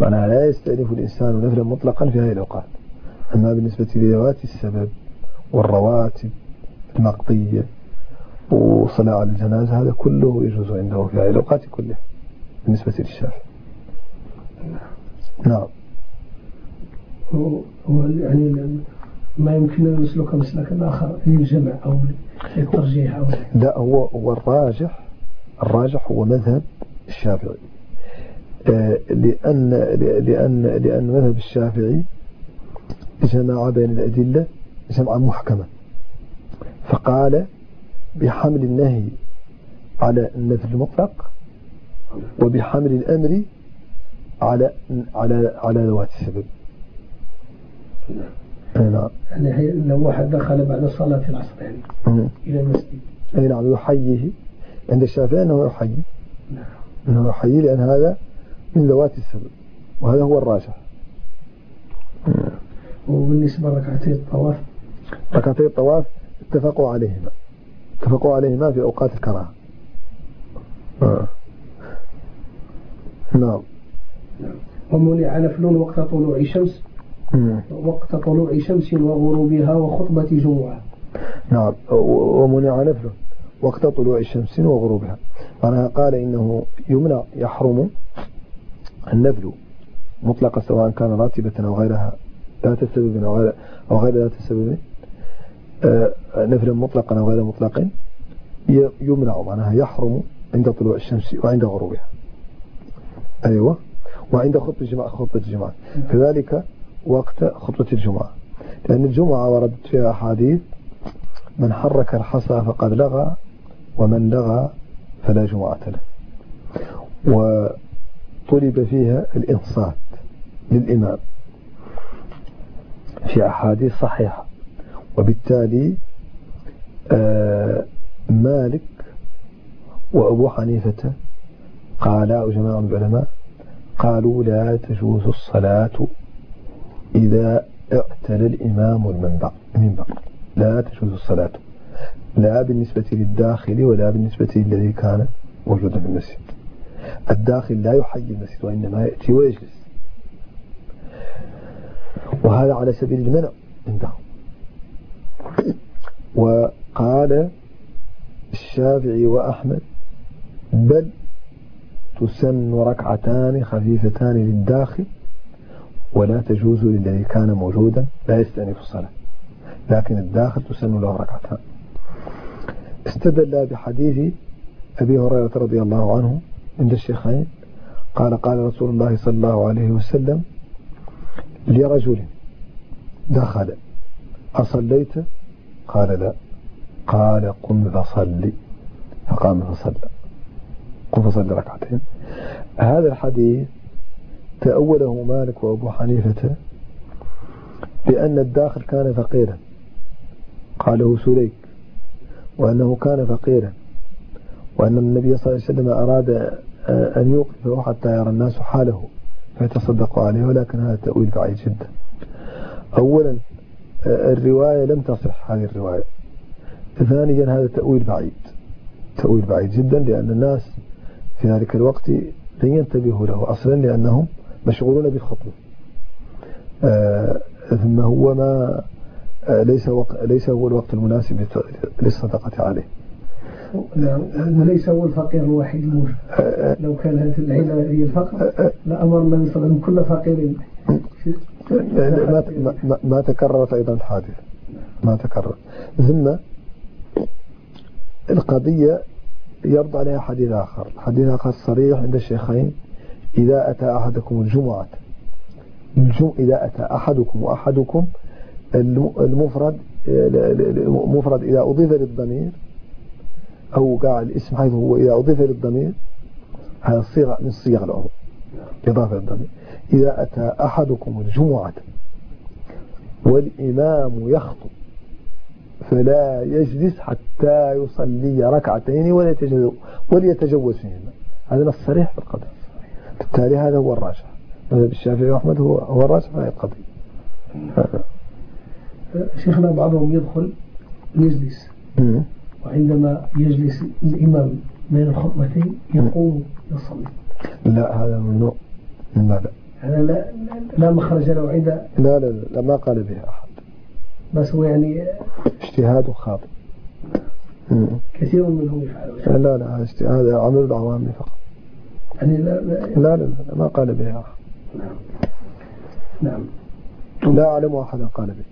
معناها لا يستأنف الإنسان نفلا مطلقا في هذه الأوقات. أما بالنسبة لذوات السبب والرواتب المقضية وصلاة على الجنازة هذا كله يجوز عنده في هذه الأوقات كلها بالنسبة للشافعي نعم. هو يعني ما يمكن أن نسلك مسلكا آخر للجمع أو للترجيح أو لا هو هو الراجح الراجح هو مذهب الشافعي. آه، لأن لأن لأن مذهب الشافعي جمع بين الأدلة جمعا محكما. فقال بحمل النهي على النفي المطلق وبحمل الأمر على على على ذوات السبب. نعم. يعني لو واحد دخل بعد صلاة العصر يعني إلى المسجد. أي نعم يحييه. عند الشافعي أنه يحيي. نعم. أنه يحيي لأن هذا من ذوات السبب وهذا هو الراجح. وبالنسبة لركعتي الطواف؟ ركعتي الطواف اتفقوا عليهما. اتفقوا عليهما في أوقات الكراهة. آه. نعم. ومنع نفل وقت طلوع الشمس وقت طلوع شمس وغروبها وخطبة جمعة. نعم. ومنع نفل وقت طلوع الشمس وغروبها. معناها قال إنه يمنع يحرم النفل مطلقة سواء كان راتبة أو غيرها ذات السبب أو غير, أو غير ذات السبب. آه، نفلا مطلقا أو غير مطلق يمنع معناها يحرم عند طلوع الشمس وعند غروبها. أيوة. وعند خطبة الجمعة خطبة الجمعة كذلك وقت خطبة الجمعة لأن الجمعة وردت فيها أحاديث من حرك الحصى فقد لغى ومن لغى فلا جمعة له. وطلب فيها الإنصات للإمام. في أحاديث صحيحة. وبالتالي آه، مالك وأبو حنيفة قالا جماعة من العلماء قالوا لا تجوز الصلاة إذا اعتلى الإمام المنبر لا تجوز الصلاة. لا بالنسبة للداخل ولا بالنسبة للذي كان موجودا في المسجد. الداخل لا يحيي المسجد وإنما يأتي ويجلس. وهذا على سبيل المنع. عندهم وقال الشافعي وأحمد بل تسن ركعتان خفيفتان للداخل ولا تجوز للذي كان موجودا لا يستأنف الصلاة لكن الداخل تسن له ركعتان. استدل بحديث أبي هريرة رضي الله عنه عند الشيخين قال قال رسول الله صلى الله عليه وسلم لرجل دخل أصليت؟ قال لا. قال قم فصلي. فقام فصلى. قم فصلي ركعتين. هذا الحديث تأوله مالك وأبو حنيفة بأن الداخل كان فقيرا. قاله سليك. وأنه كان فقيرا. وأن النبي صلى الله عليه وسلم أراد أن يوقفه حتى يرى الناس حاله فيتصدقوا عليه ولكن هذا تأويل بعيد جدا. أولا الرواية لم تصح هذه الرواية. ثانيا هذا تأويل بعيد. تأويل بعيد جدا لأن الناس في ذلك الوقت لن ينتبهوا له أصلا لأنهم مشغولون بالخطبة آه ثم هو ما آه ليس وق... ليس هو الوقت المناسب للصدقة عليه. نعم ليس هو الفقير الوحيد. الموجود آه، لو كان هذه العلة هي الفقر لأمر النبي صلى كل فقير. ما, ما, ما تكررت أيضا الحادثة. ما تكرر ثم القضية يرد عليها حديث آخر. حديث آخر صريح عند الشيخين. إذا أتى أحدكم الجمعة إذا أتى أحدكم وأحدكم المفرد المفرد إذا أضيف للضمير أو قاع الاسم حيث هو إذا أضيف للضمير هذا صيغة من صيغ العموم إضافة للضمير. إذا أتى أحدكم الجمعة والإمام يخطب فلا يجلس حتى يصلي ركعتين وليتجوز فيهما هذا نص صريح في القضية. بالتالي هذا هو الراجح. مذهب الشافعي وأحمد هو هو الراجح في هذه القضية. شيخنا بعضهم يدخل يجلس. وعندما يجلس الإمام بين الخطبتين يقوم يصلي. لا هذا ممنوع. لا لا هذا لا لا مخرج له عند لا لا لا ما قال به أحد. بس هو يعني اجتهاد خاطئ. كثير منهم يفعلون. لا لا هذا عمل العوام فقط. يعني لا لا, لا, لا, لا ما قال به أحد. نعم. نعم لا أعلم أحدا قال به.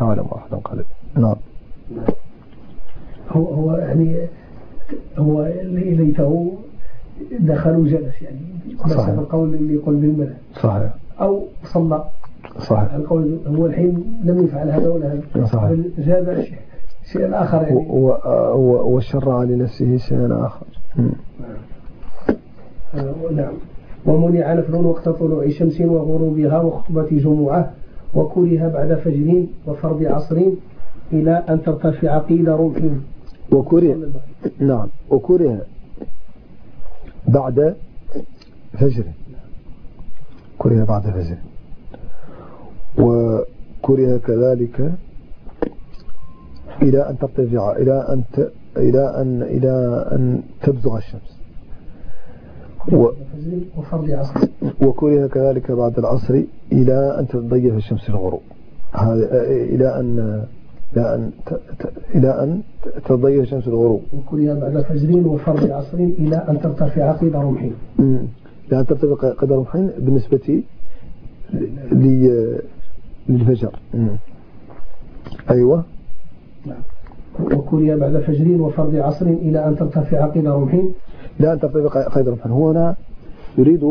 لا أعلم أحدا قال به. نعم. هو هو يعني هو ليته دخلوا جلس يعني صحيح. القول اللي يقول بالملل. صحيح. أو صلى. صحيح. القول هو الحين لم يفعل هذا ولا هذا. صحيح. جاب شيء آخر يعني. وشرع لنفسه شيئا آخر. نعم. ومنع نفل وقت طلوع شمس وغروبها وخطبة جمعة وكره بعد فجر وفرض عصر إلى أن ترتفع قيد رمح وكره. نعم. وكره. بعد فجر. كره بعد فجر. وكره كذلك إلى أن ترتفع إلى أن ت... إلى أن إلى أن تبزغ الشمس. و... وكره كذلك بعد العصر إلى أن تضيف الشمس الغروب هذا إلى أن إلى أن إلى أن تضيف شمس الغروب. وكره بعد فجر وفرض عصر إلى أن ترتفع قيد رمحين إلى أن ترتفع قيد رمحين بالنسبة للفجر. أيوة. نعم. وكلي بعد فجر وفرض عصر إلى أن ترتفع قيد رمحين لا أن ترتفع قيد رمحين هو هنا يريد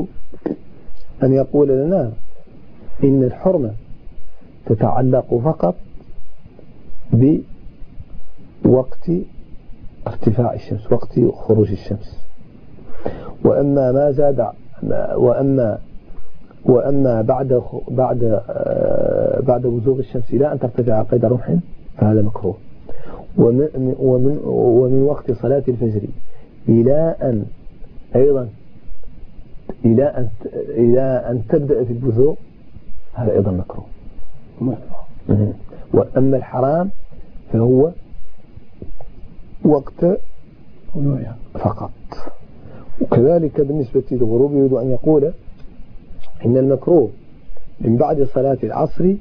أن يقول لنا إن الحرمة تتعلق فقط بوقت ارتفاع الشمس وقت خروج الشمس. وأما ما زاد وأما وأما بعد بعد آه، بعد بزوغ الشمس إلى أن ترتفع قيد رمح فهذا مكروه. ومن ومن ومن وقت صلاة الفجر إلى أن أيضا إلى أن إلى أن تبدأ في البزوغ هذا أيضا مكروه. وأما الحرام فهو وقت فقط. وكذلك بالنسبة للغروب يريد أن يقول إن المكروه من بعد صلاة العصر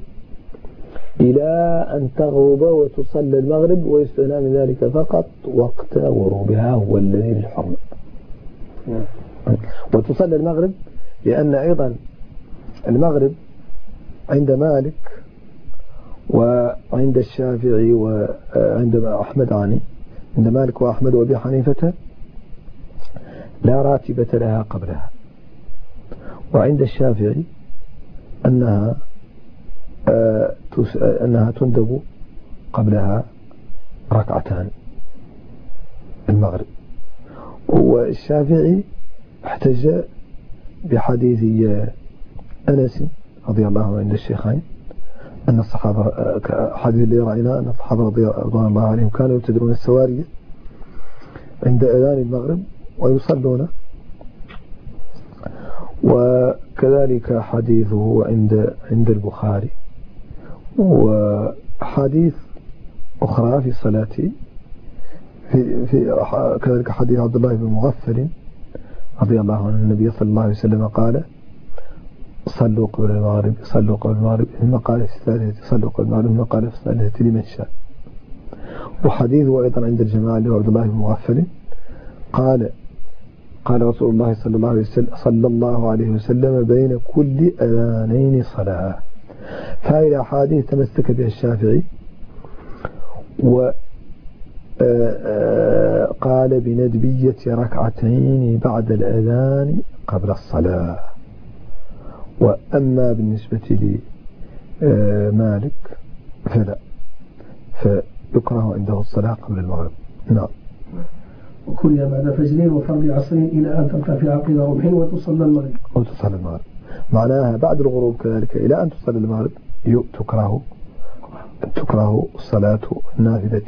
إلى أن تغرب وتصلى المغرب ويستثنى من ذلك فقط وقت غروبها هو الذي للحرمة وتصلى المغرب لأن أيضا المغرب عند مالك وعند الشافعي وعند أحمد عني عند مالك وأحمد وأبي حنيفة لا راتبة لها قبلها. وعند الشافعي أنها آه، أنها تندب قبلها ركعتان المغرب. والشافعي احتج بحديث أنس رضي الله عنه عند الشيخين أن الصحابة حديث اللي رأينا أن الصحابة رضي الله عنهم كانوا يبتدرون السوارية عند أذان المغرب ويصلون. وكذلك حديثه عند عند البخاري. وحديث أخرى في صلاة في, في كذلك حديث عبد الله بن مغفل رضي الله عنه النبي صلى الله عليه وسلم قال صلوا قبل المغرب صلوا قبل المغرب في الثالثة صلوا قبل المغرب في الثالثة لمن شاء وحديثه أيضا عند الجماعة اللي هو عبد الله بن مغفل. قال قال رسول الله صلى الله عليه وسلم صلى الله عليه وسلم بين كل أذانين صلاة. فهذه أحاديث تمسك بها الشافعي و آه، آه، قال بندبية ركعتين بعد الأذان قبل الصلاة. وأما بالنسبة لمالك آه، فلا. فيكره عنده الصلاة قبل المغرب. نعم. وكلها بعد فجر وفرض عصر إلى أن ترتفع قيد رمح وتصلى المغرب. وتصلى المغرب. معناها بعد الغروب كذلك إلى أن تصلى المغرب تكره تكره الصلاة النافذة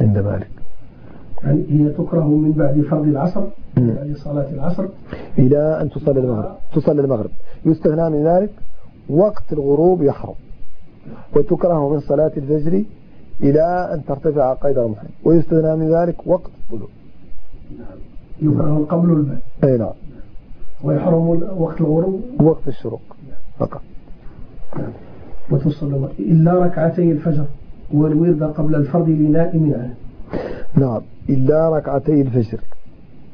عند مالك. يعني هي تكره من بعد فرض العصر؟ بعد صلاة العصر؟ إلى أن تصلي المغرب. تصلي المغرب. يستغنى من ذلك وقت الغروب يحرم. وتكره من صلاة الفجر إلى أن ترتفع قيد رمح ويستغنى من ذلك وقت الطلوع يكره قبل الباب أي نعم. ويحرم وقت الغروب؟ وقت الشروق. فقط. وتصلى إلا ركعتي الفجر والورد قبل الفرض لنائم عنه. نعم. إلا ركعتي الفجر.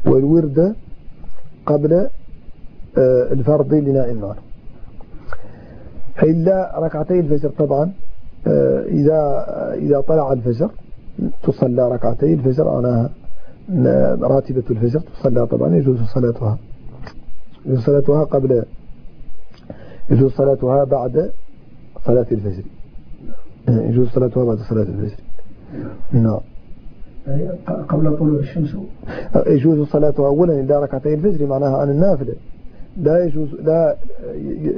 والورد قبل آه، الفرض لنائم عنه إلا ركعتي الفجر طبعا آه، إذا إذا طلع الفجر تصلى ركعتي الفجر. معناها راتبة الفجر تصلى طبعا يجوز صلاتها. يجوز صلاتها قبل يجوز صلاتها بعد صلاة الفجر. يجوز صلاتها بعد صلاة الفجر. نعم. قبل طلوع الشمس. يجوز صلاتها أولا إلى ركعتي الفجر معناها عن النافلة لا يجوز لا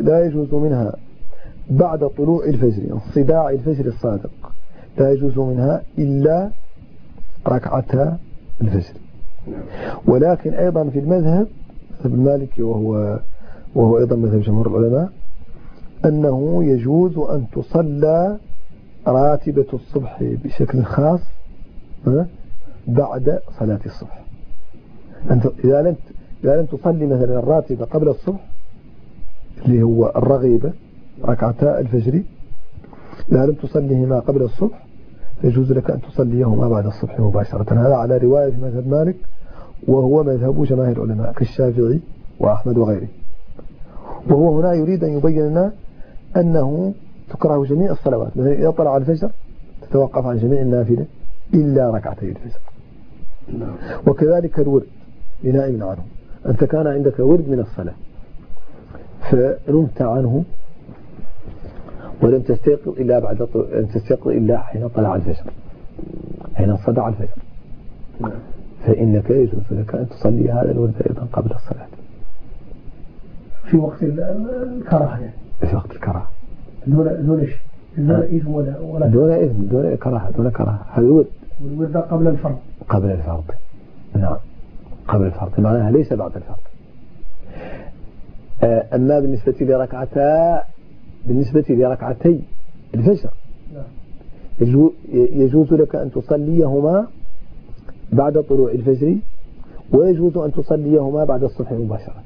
لا يجوز منها بعد طلوع الفجر صداع الفجر الصادق. لا يجوز منها إلا ركعتا الفجر. ولكن أيضا في المذهب المالكي وهو وهو أيضا مذهب جمهور العلماء أنه يجوز أن تصلى راتبة الصبح بشكل خاص بعد صلاة الصبح. أنت إذا لم إذا لم تصلي مثلا الراتبة قبل الصبح اللي هو الرغيبة ركعتا الفجر إذا لم تصليهما قبل الصبح يجوز لك أن تصليهما بعد الصبح مباشرة. هذا على رواية مذهب مالك وهو مذهب جماهير العلماء كالشافعي وأحمد وغيره. وهو هنا يريد أن يبين لنا أنه تكره جميع الصلوات. مثلا إذا طلع الفجر تتوقف عن جميع النافلة إلا ركعتي الفجر. وكذلك الورد لنائم عنه أنت كان عندك ورد من الصلاة فنمت عنه ولم تستيقظ إلا بعد لم تستيقظ إلا حين طلع الفجر حين صدع الفجر. نعم. فإنك يجوز لك أن تصلي هذا الورد أيضا قبل الصلاة. في وقت الكراهة يعني. في وقت الكراهة. دون دون دون إثم ولا ولا دون إثم دون كراهة دون كراهة. هذا الورد. والورد قبل الفرض. قبل الفرض. نعم. قبل الفرض. معناها ليس بعد الفرض. آه، أما بالنسبة لركعتا بالنسبة لركعتي الفجر. يجوز لك أن تصليهما بعد طلوع الفجر ويجوز أن تصليهما بعد الصبح مباشرة.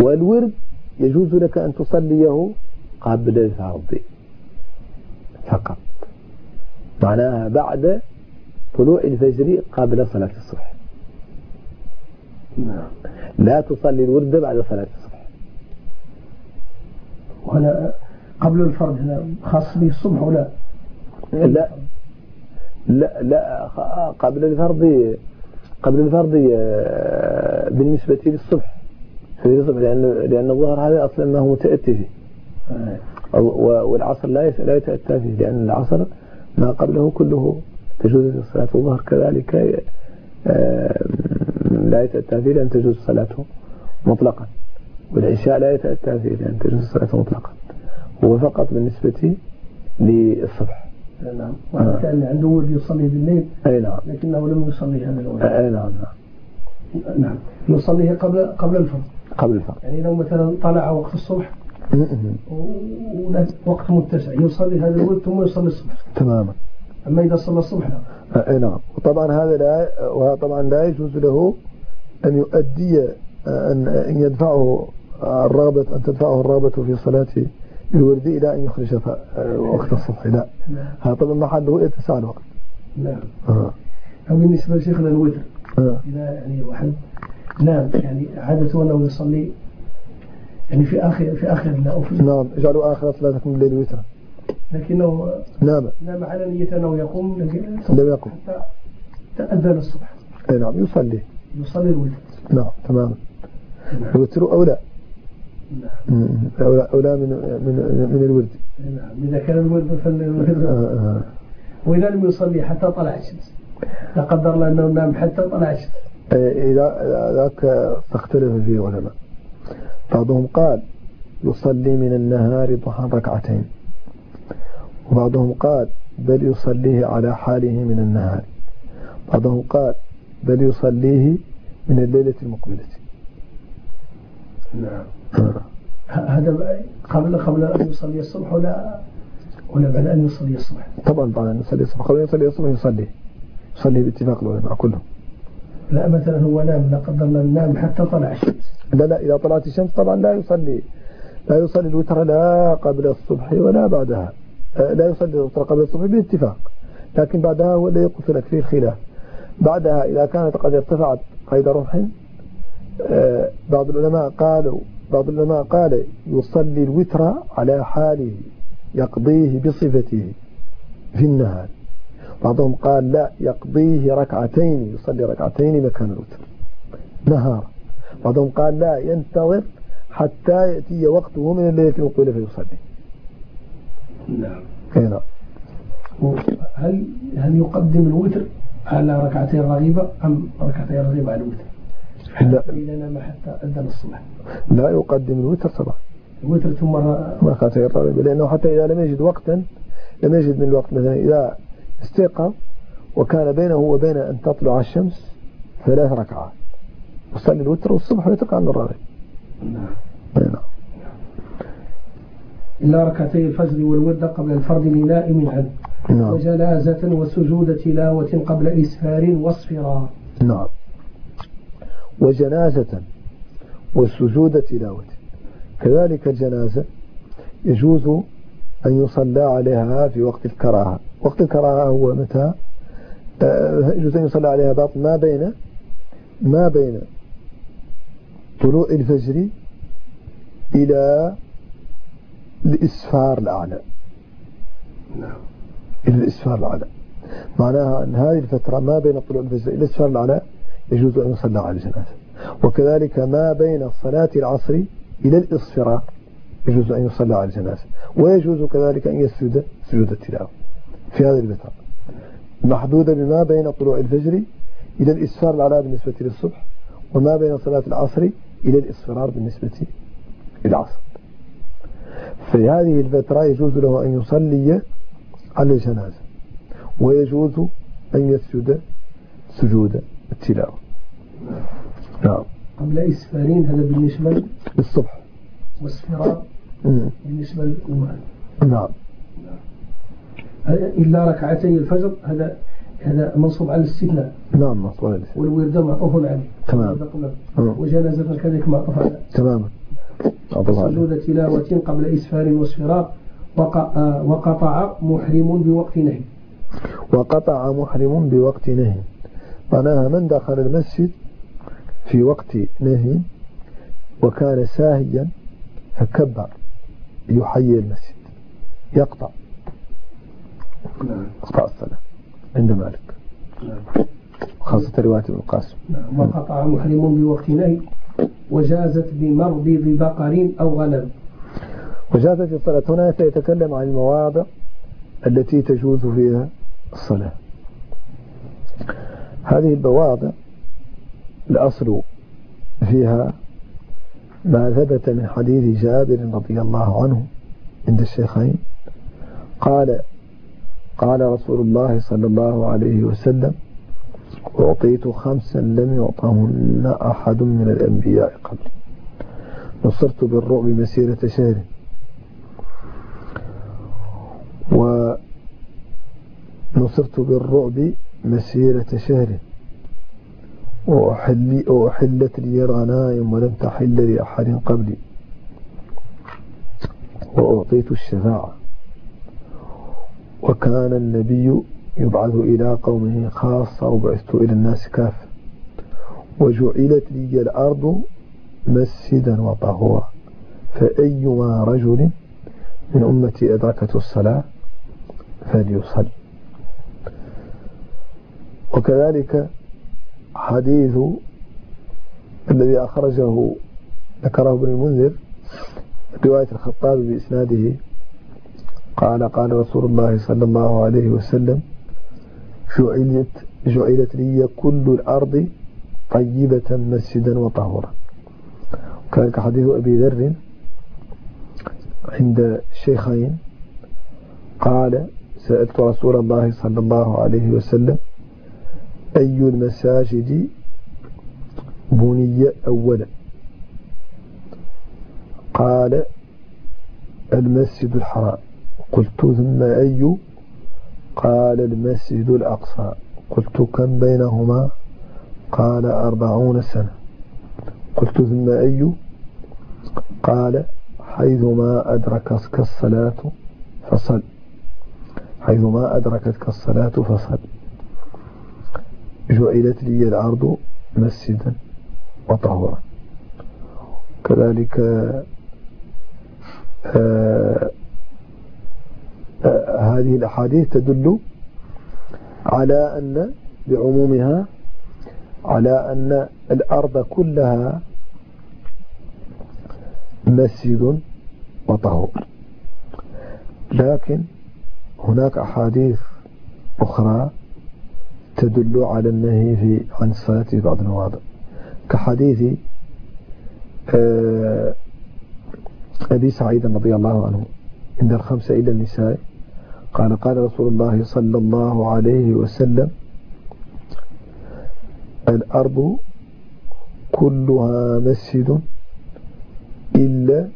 والورد يجوز لك أن تصليه قبل الفرض فقط. معناها بعد طلوع الفجر قبل صلاة الصبح. نعم. لا تصلي الورد بعد صلاة الصبح. ولا قبل الفرض هنا خاص به الصبح ولا. لا لا لا قبل الفرض قبل الفرض آه، بالنسبة للصبح. لأن لأن الظهر هذا أصلا ما هو متأتي فيه. والعصر لا لا يتأتى فيه لأن العصر ما قبله كله تجوز صلاة الظهر كذلك لا يتأتى فيه لأن تجوز صلاته مطلقا. والعشاء لا يتأتى فيه لأن تجوز الصلاة مطلقا. هو فقط بالنسبة للصبح. نعم. آه. كان عنده ولد يصلي بالليل أي نعم. لكنه لم يصلي هذا الولد أي نعم نعم. نعم. يصليه قبل قبل الفرض. قبل الفرض. يعني لو مثلا طلع وقت الصبح وقت متسع يصلي هذا الولد ثم يصلي الصبح. تماما. أما إذا صلى الصبح لا. أي نعم. وطبعا هذا لا وطبعا لا يجوز له أن يؤدي أن يدفعه الرابط أن تدفعه الرابط في صلاة الورد إلى أن يخرج وقت الصبح. لا. نعم. هذا طبعا محله اتساع الوقت نعم آه. أو بالنسبة لشيخنا الوتر. آه. إذا يعني واحد نام يعني عادته أنه يصلي يعني في آخر في آخر لا في نعم اجعلوا آخر صلاتكم الليل وترا لكنه نام نام على نية أنه يقوم لم يقم حتى تأذن الصبح. أي نعم يصلي. يصلي الوتر. نعم تماما نعم. الوتر أولى نعم. أولى أولى من من من الورد. نعم. إذا كان الورد فالورد آه آه. وإذا لم يصلي حتى طلع الشمس. لا قدر الله أنه نام حتى طلع الشمس. إذا ذاك تختلف فيه العلماء. بعضهم قال يصلي من النهار ضحى ركعتين. وبعضهم قال بل يصليه على حاله من النهار. بعضهم قال بل يصليه من الليلة المقبلة. نعم. هذا قبل قبل أن يصلي الصبح ولا ولا بعد أن يصلي الصبح؟ طبعا بعد أن يصلي الصبح. قبل أن يصلي الصبح يصلي. يصلي باتفاق العلماء كلهم. لا مثلا هو نام لا قدر الله نام حتى طلع الشمس. لا لا إذا طلعت الشمس طبعا لا يصلي. لا يصلي الوتر لا قبل الصبح ولا بعدها. لا يصلي الوتر قبل الصبح باتفاق لكن بعدها هو اللي قلت لك فيه الخلاف بعدها إذا كانت قد ارتفعت قيد رمح آه، بعض العلماء قالوا بعض العلماء قال يصلي الوتر على حاله يقضيه بصفته في النهار. بعضهم قال لا يقضيه ركعتين يصلي ركعتين مكان الوتر. نهار. بعضهم قال لا ينتظر حتى يأتي وقته من الليل المقبلة فيصلي. نعم. هل هل يقدم الوتر على ركعتين رغيبة أم ركعتين رغيبة على الوتر؟ لا. نام حتى أذن الصبح لا يقدم الوتر طبعا الوتر ثم ركعتين رغيبة لأنه حتى إذا لم يجد وقتا لم يجد من الوقت مثلا إذا استيقظ وكان بينه وبين أن تطلع الشمس ثلاث ركعات. يصلي الوتر والصبح ويترك عن الرغيب نعم. نعم. إلا ركعتي الفجر والورد قبل الفرض لنائم عنه نعم. وجنازة وسجود تلاوة قبل إسفار واصفرار نعم. وجنازة وسجود تلاوة. كذلك الجنازة يجوز أن يصلى عليها في وقت الكراهة. وقت الكراهة هو متى؟ آه، يجوز أن يصلى عليها باطل. ما بين ما بين طلوع الفجر إلى الإسفار الأعلى. نعم. إلى الإسفار الأعلى. معناها أن هذه الفترة ما بين طلوع الفجر إلى الإسفار الأعلى يجوز أن يصلى على الجنازة وكذلك ما بين صلاة العصر إلى الإصفراء يجوز أن يصلى على الجنازة ويجوز كذلك أن يسجد سجود التلاوة في هذه الفترة. محدودة بما بين طلوع الفجر إلى الإسفار الأعلى بالنسبة للصبح وما بين صلاة العصر إلى الإصفرار بالنسبة للعصر. في هذه الفترة يجوز له أن يصلي على الجنازة ويجوز أن يسجد سجود التلاوة. نعم. قبل إسفارين؟ هذا بالنسبة للصبح. والسفرار بالنسبة للأمة نعم. إلا ركعتي الفجر؟ هذا هذا منصوب على الاستثناء. نعم منصوب على الاستثناء. والورد معطوف عليه. تمام. وجنازة كذلك معطوف عليه تماما. سجود تلاوة قبل إسفار واصفرار وقطع محرم بوقت نهي. وقطع محرم بوقت نهي. معناها من دخل المسجد في وقت نهي وكان ساهيا فكبر يحيي المسجد يقطع. نعم. قطع الصلاة عند مالك. نعم. خاصة رواية ابن القاسم. نعم. وقطع محرم بوقت نهي. وجازت بمرض بقر أو غنم. وجازت الصلاة هنا سيتكلم عن المواضع التي تجوز فيها الصلاة. هذه المواضع الأصل فيها ما ثبت من حديث جابر رضي الله عنه عند الشيخين. قال قال رسول الله صلى الله عليه وسلم أعطيت خمسا لم يعطهن أحد من الأنبياء قبلي نصرت بالرعب مسيرة شهر. ونصرت بالرعب مسيرة شهر. وأحل وأحلت لي الغنائم ولم تحل لأحد قبلي وأعطيت الشفاعة. وكان النبي يبعث إلى قومه خاصة وبعثت إلى الناس كافة وجعلت لي الأرض مسجدا وطهورا. فأيما رجل من أمتي أدركت الصلاة فليصل وكذلك حديث الذي أخرجه ذكره ابن المنذر رواية الخطاب بإسناده قال قال رسول الله صلى الله عليه وسلم جعلت, جعلت لي كل الأرض طيبة مسجدا وطهورا. وكذلك حديث أبي ذر عند الشيخين قال سألت رسول الله صلى الله عليه وسلم أي المساجد بني أولا قال المسجد الحرام. قلت ثم أي قال المسجد الأقصى. قلت كم بينهما؟ قال أربعون سنة. قلت ثم أي؟ قال حيثما أدركتك الصلاة فصل. حيثما أدركتك الصلاة فصل. جعلت لي الأرض مسجدا وطهورا. كذلك آه هذه الأحاديث تدل على أن بعمومها على أن الأرض كلها مسجد وطهور. لكن هناك أحاديث أخرى تدل على النهي في عن الصلاة في بعض المواضع. كحديث آه، أبي سعيد رضي الله عنه عند الخمسة إلى النساء قال قال رسول الله صلى الله عليه وسلم الأرض كلها مسجد إلا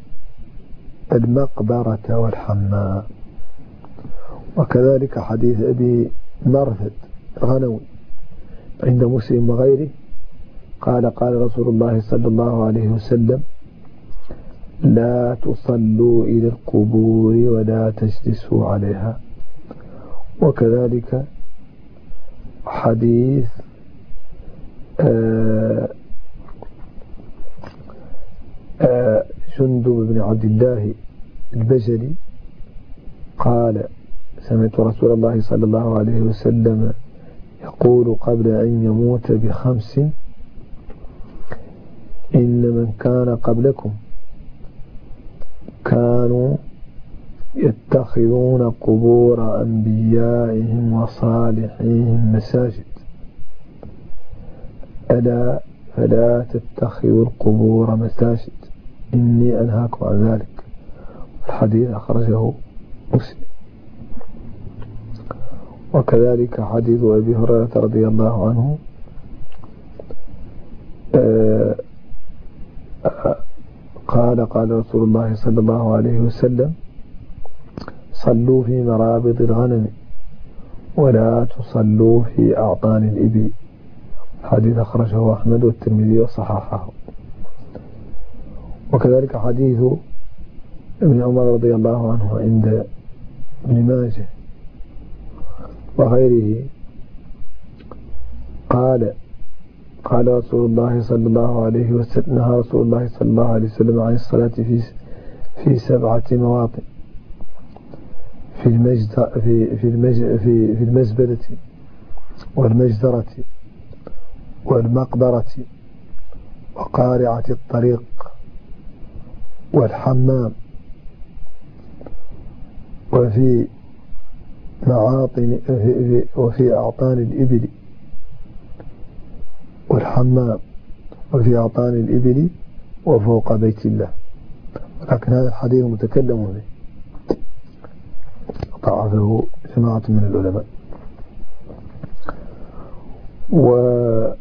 المقبرة والحمام. وكذلك حديث أبي مرثد غنوي عند مسلم وغيره قال قال رسول الله صلى الله عليه وسلم لا تصلوا إلى القبور ولا تجلسوا عليها. وكذلك حديث آه، آه، جندب بن عبد الله البجلي قال سمعت رسول الله صلى الله عليه وسلم يقول قبل أن يموت بخمس إن من كان قبلكم كانوا يتخذون قبور أنبيائهم وصالحيهم مساجد. ألا فلا تتخذوا القبور مساجد. إني أنهاكم عن ذلك. الحديث أخرجه مسلم. وكذلك حديث أبي هريرة رضي الله عنه آه، قال قال رسول الله صلى الله عليه وسلم صلوا في مرابط الغنم ولا تصلوا في أعطان الإبل. حديث أخرجه أحمد والترمذي وصححه. وكذلك حديث ابن عمر رضي الله عنه عند ابن ماجه وغيره. قال قال رسول الله صلى الله عليه وسلم نهى رسول الله صلى الله عليه وسلم عن الصلاة في في سبعة مواطن. في المجد في في المج في في المزبلة والمجزرة والمقبرة وقارعة الطريق والحمام وفي معاطن وفي أعطان الإبل والحمام وفي أعطان الإبل وفوق بيت الله. لكن هذا الحديث متكلم به. ضعفه جماعة من العلماء. وإذا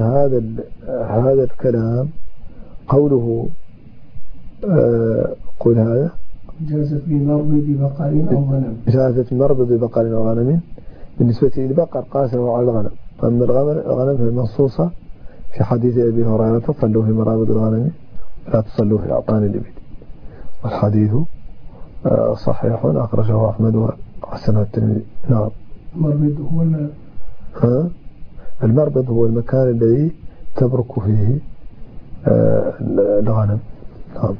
هذا هذا الكلام قوله آه، قل هذا. جازت بمربض بقر أو غنم. جازت بمربض بقر أو غنم. بالنسبة للبقر قاسمه على الغنم. فأما الغنم فالمنصوصة في حديث أبي هريرة صلوا في مرابض الغنم لا تصلوا في أعطان الإبل. والحديث صحيح. أخرجه أحمد وحسنه الترمذي. نعم. المربض هو ها؟ المربض هو المكان الذي تبرك فيه آه، الغنم. نعم.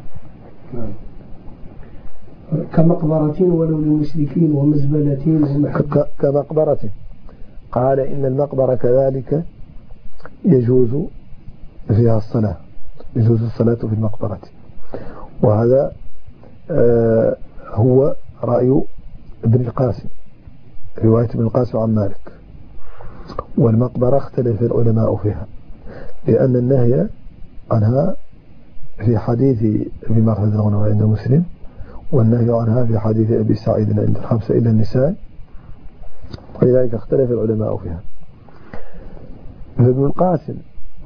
كمقبرة ولو للمشركين ومزبلة كمقبرة. قال إن المقبرة كذلك يجوز فيها الصلاة. يجوز الصلاة في المقبرة. وهذا آه، هو رأي ابن القاسم رواية ابن القاسم عن مالك. والمقبرة اختلف العلماء فيها لأن النهي عنها في حديث أبي مرثد الغنم عند مسلم والنهي عنها في حديث أبي سعيد عند الخمسة إلى النساء. ولذلك اختلف العلماء فيها. فابن القاسم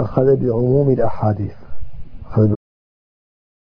أخذ بعموم الأحاديث.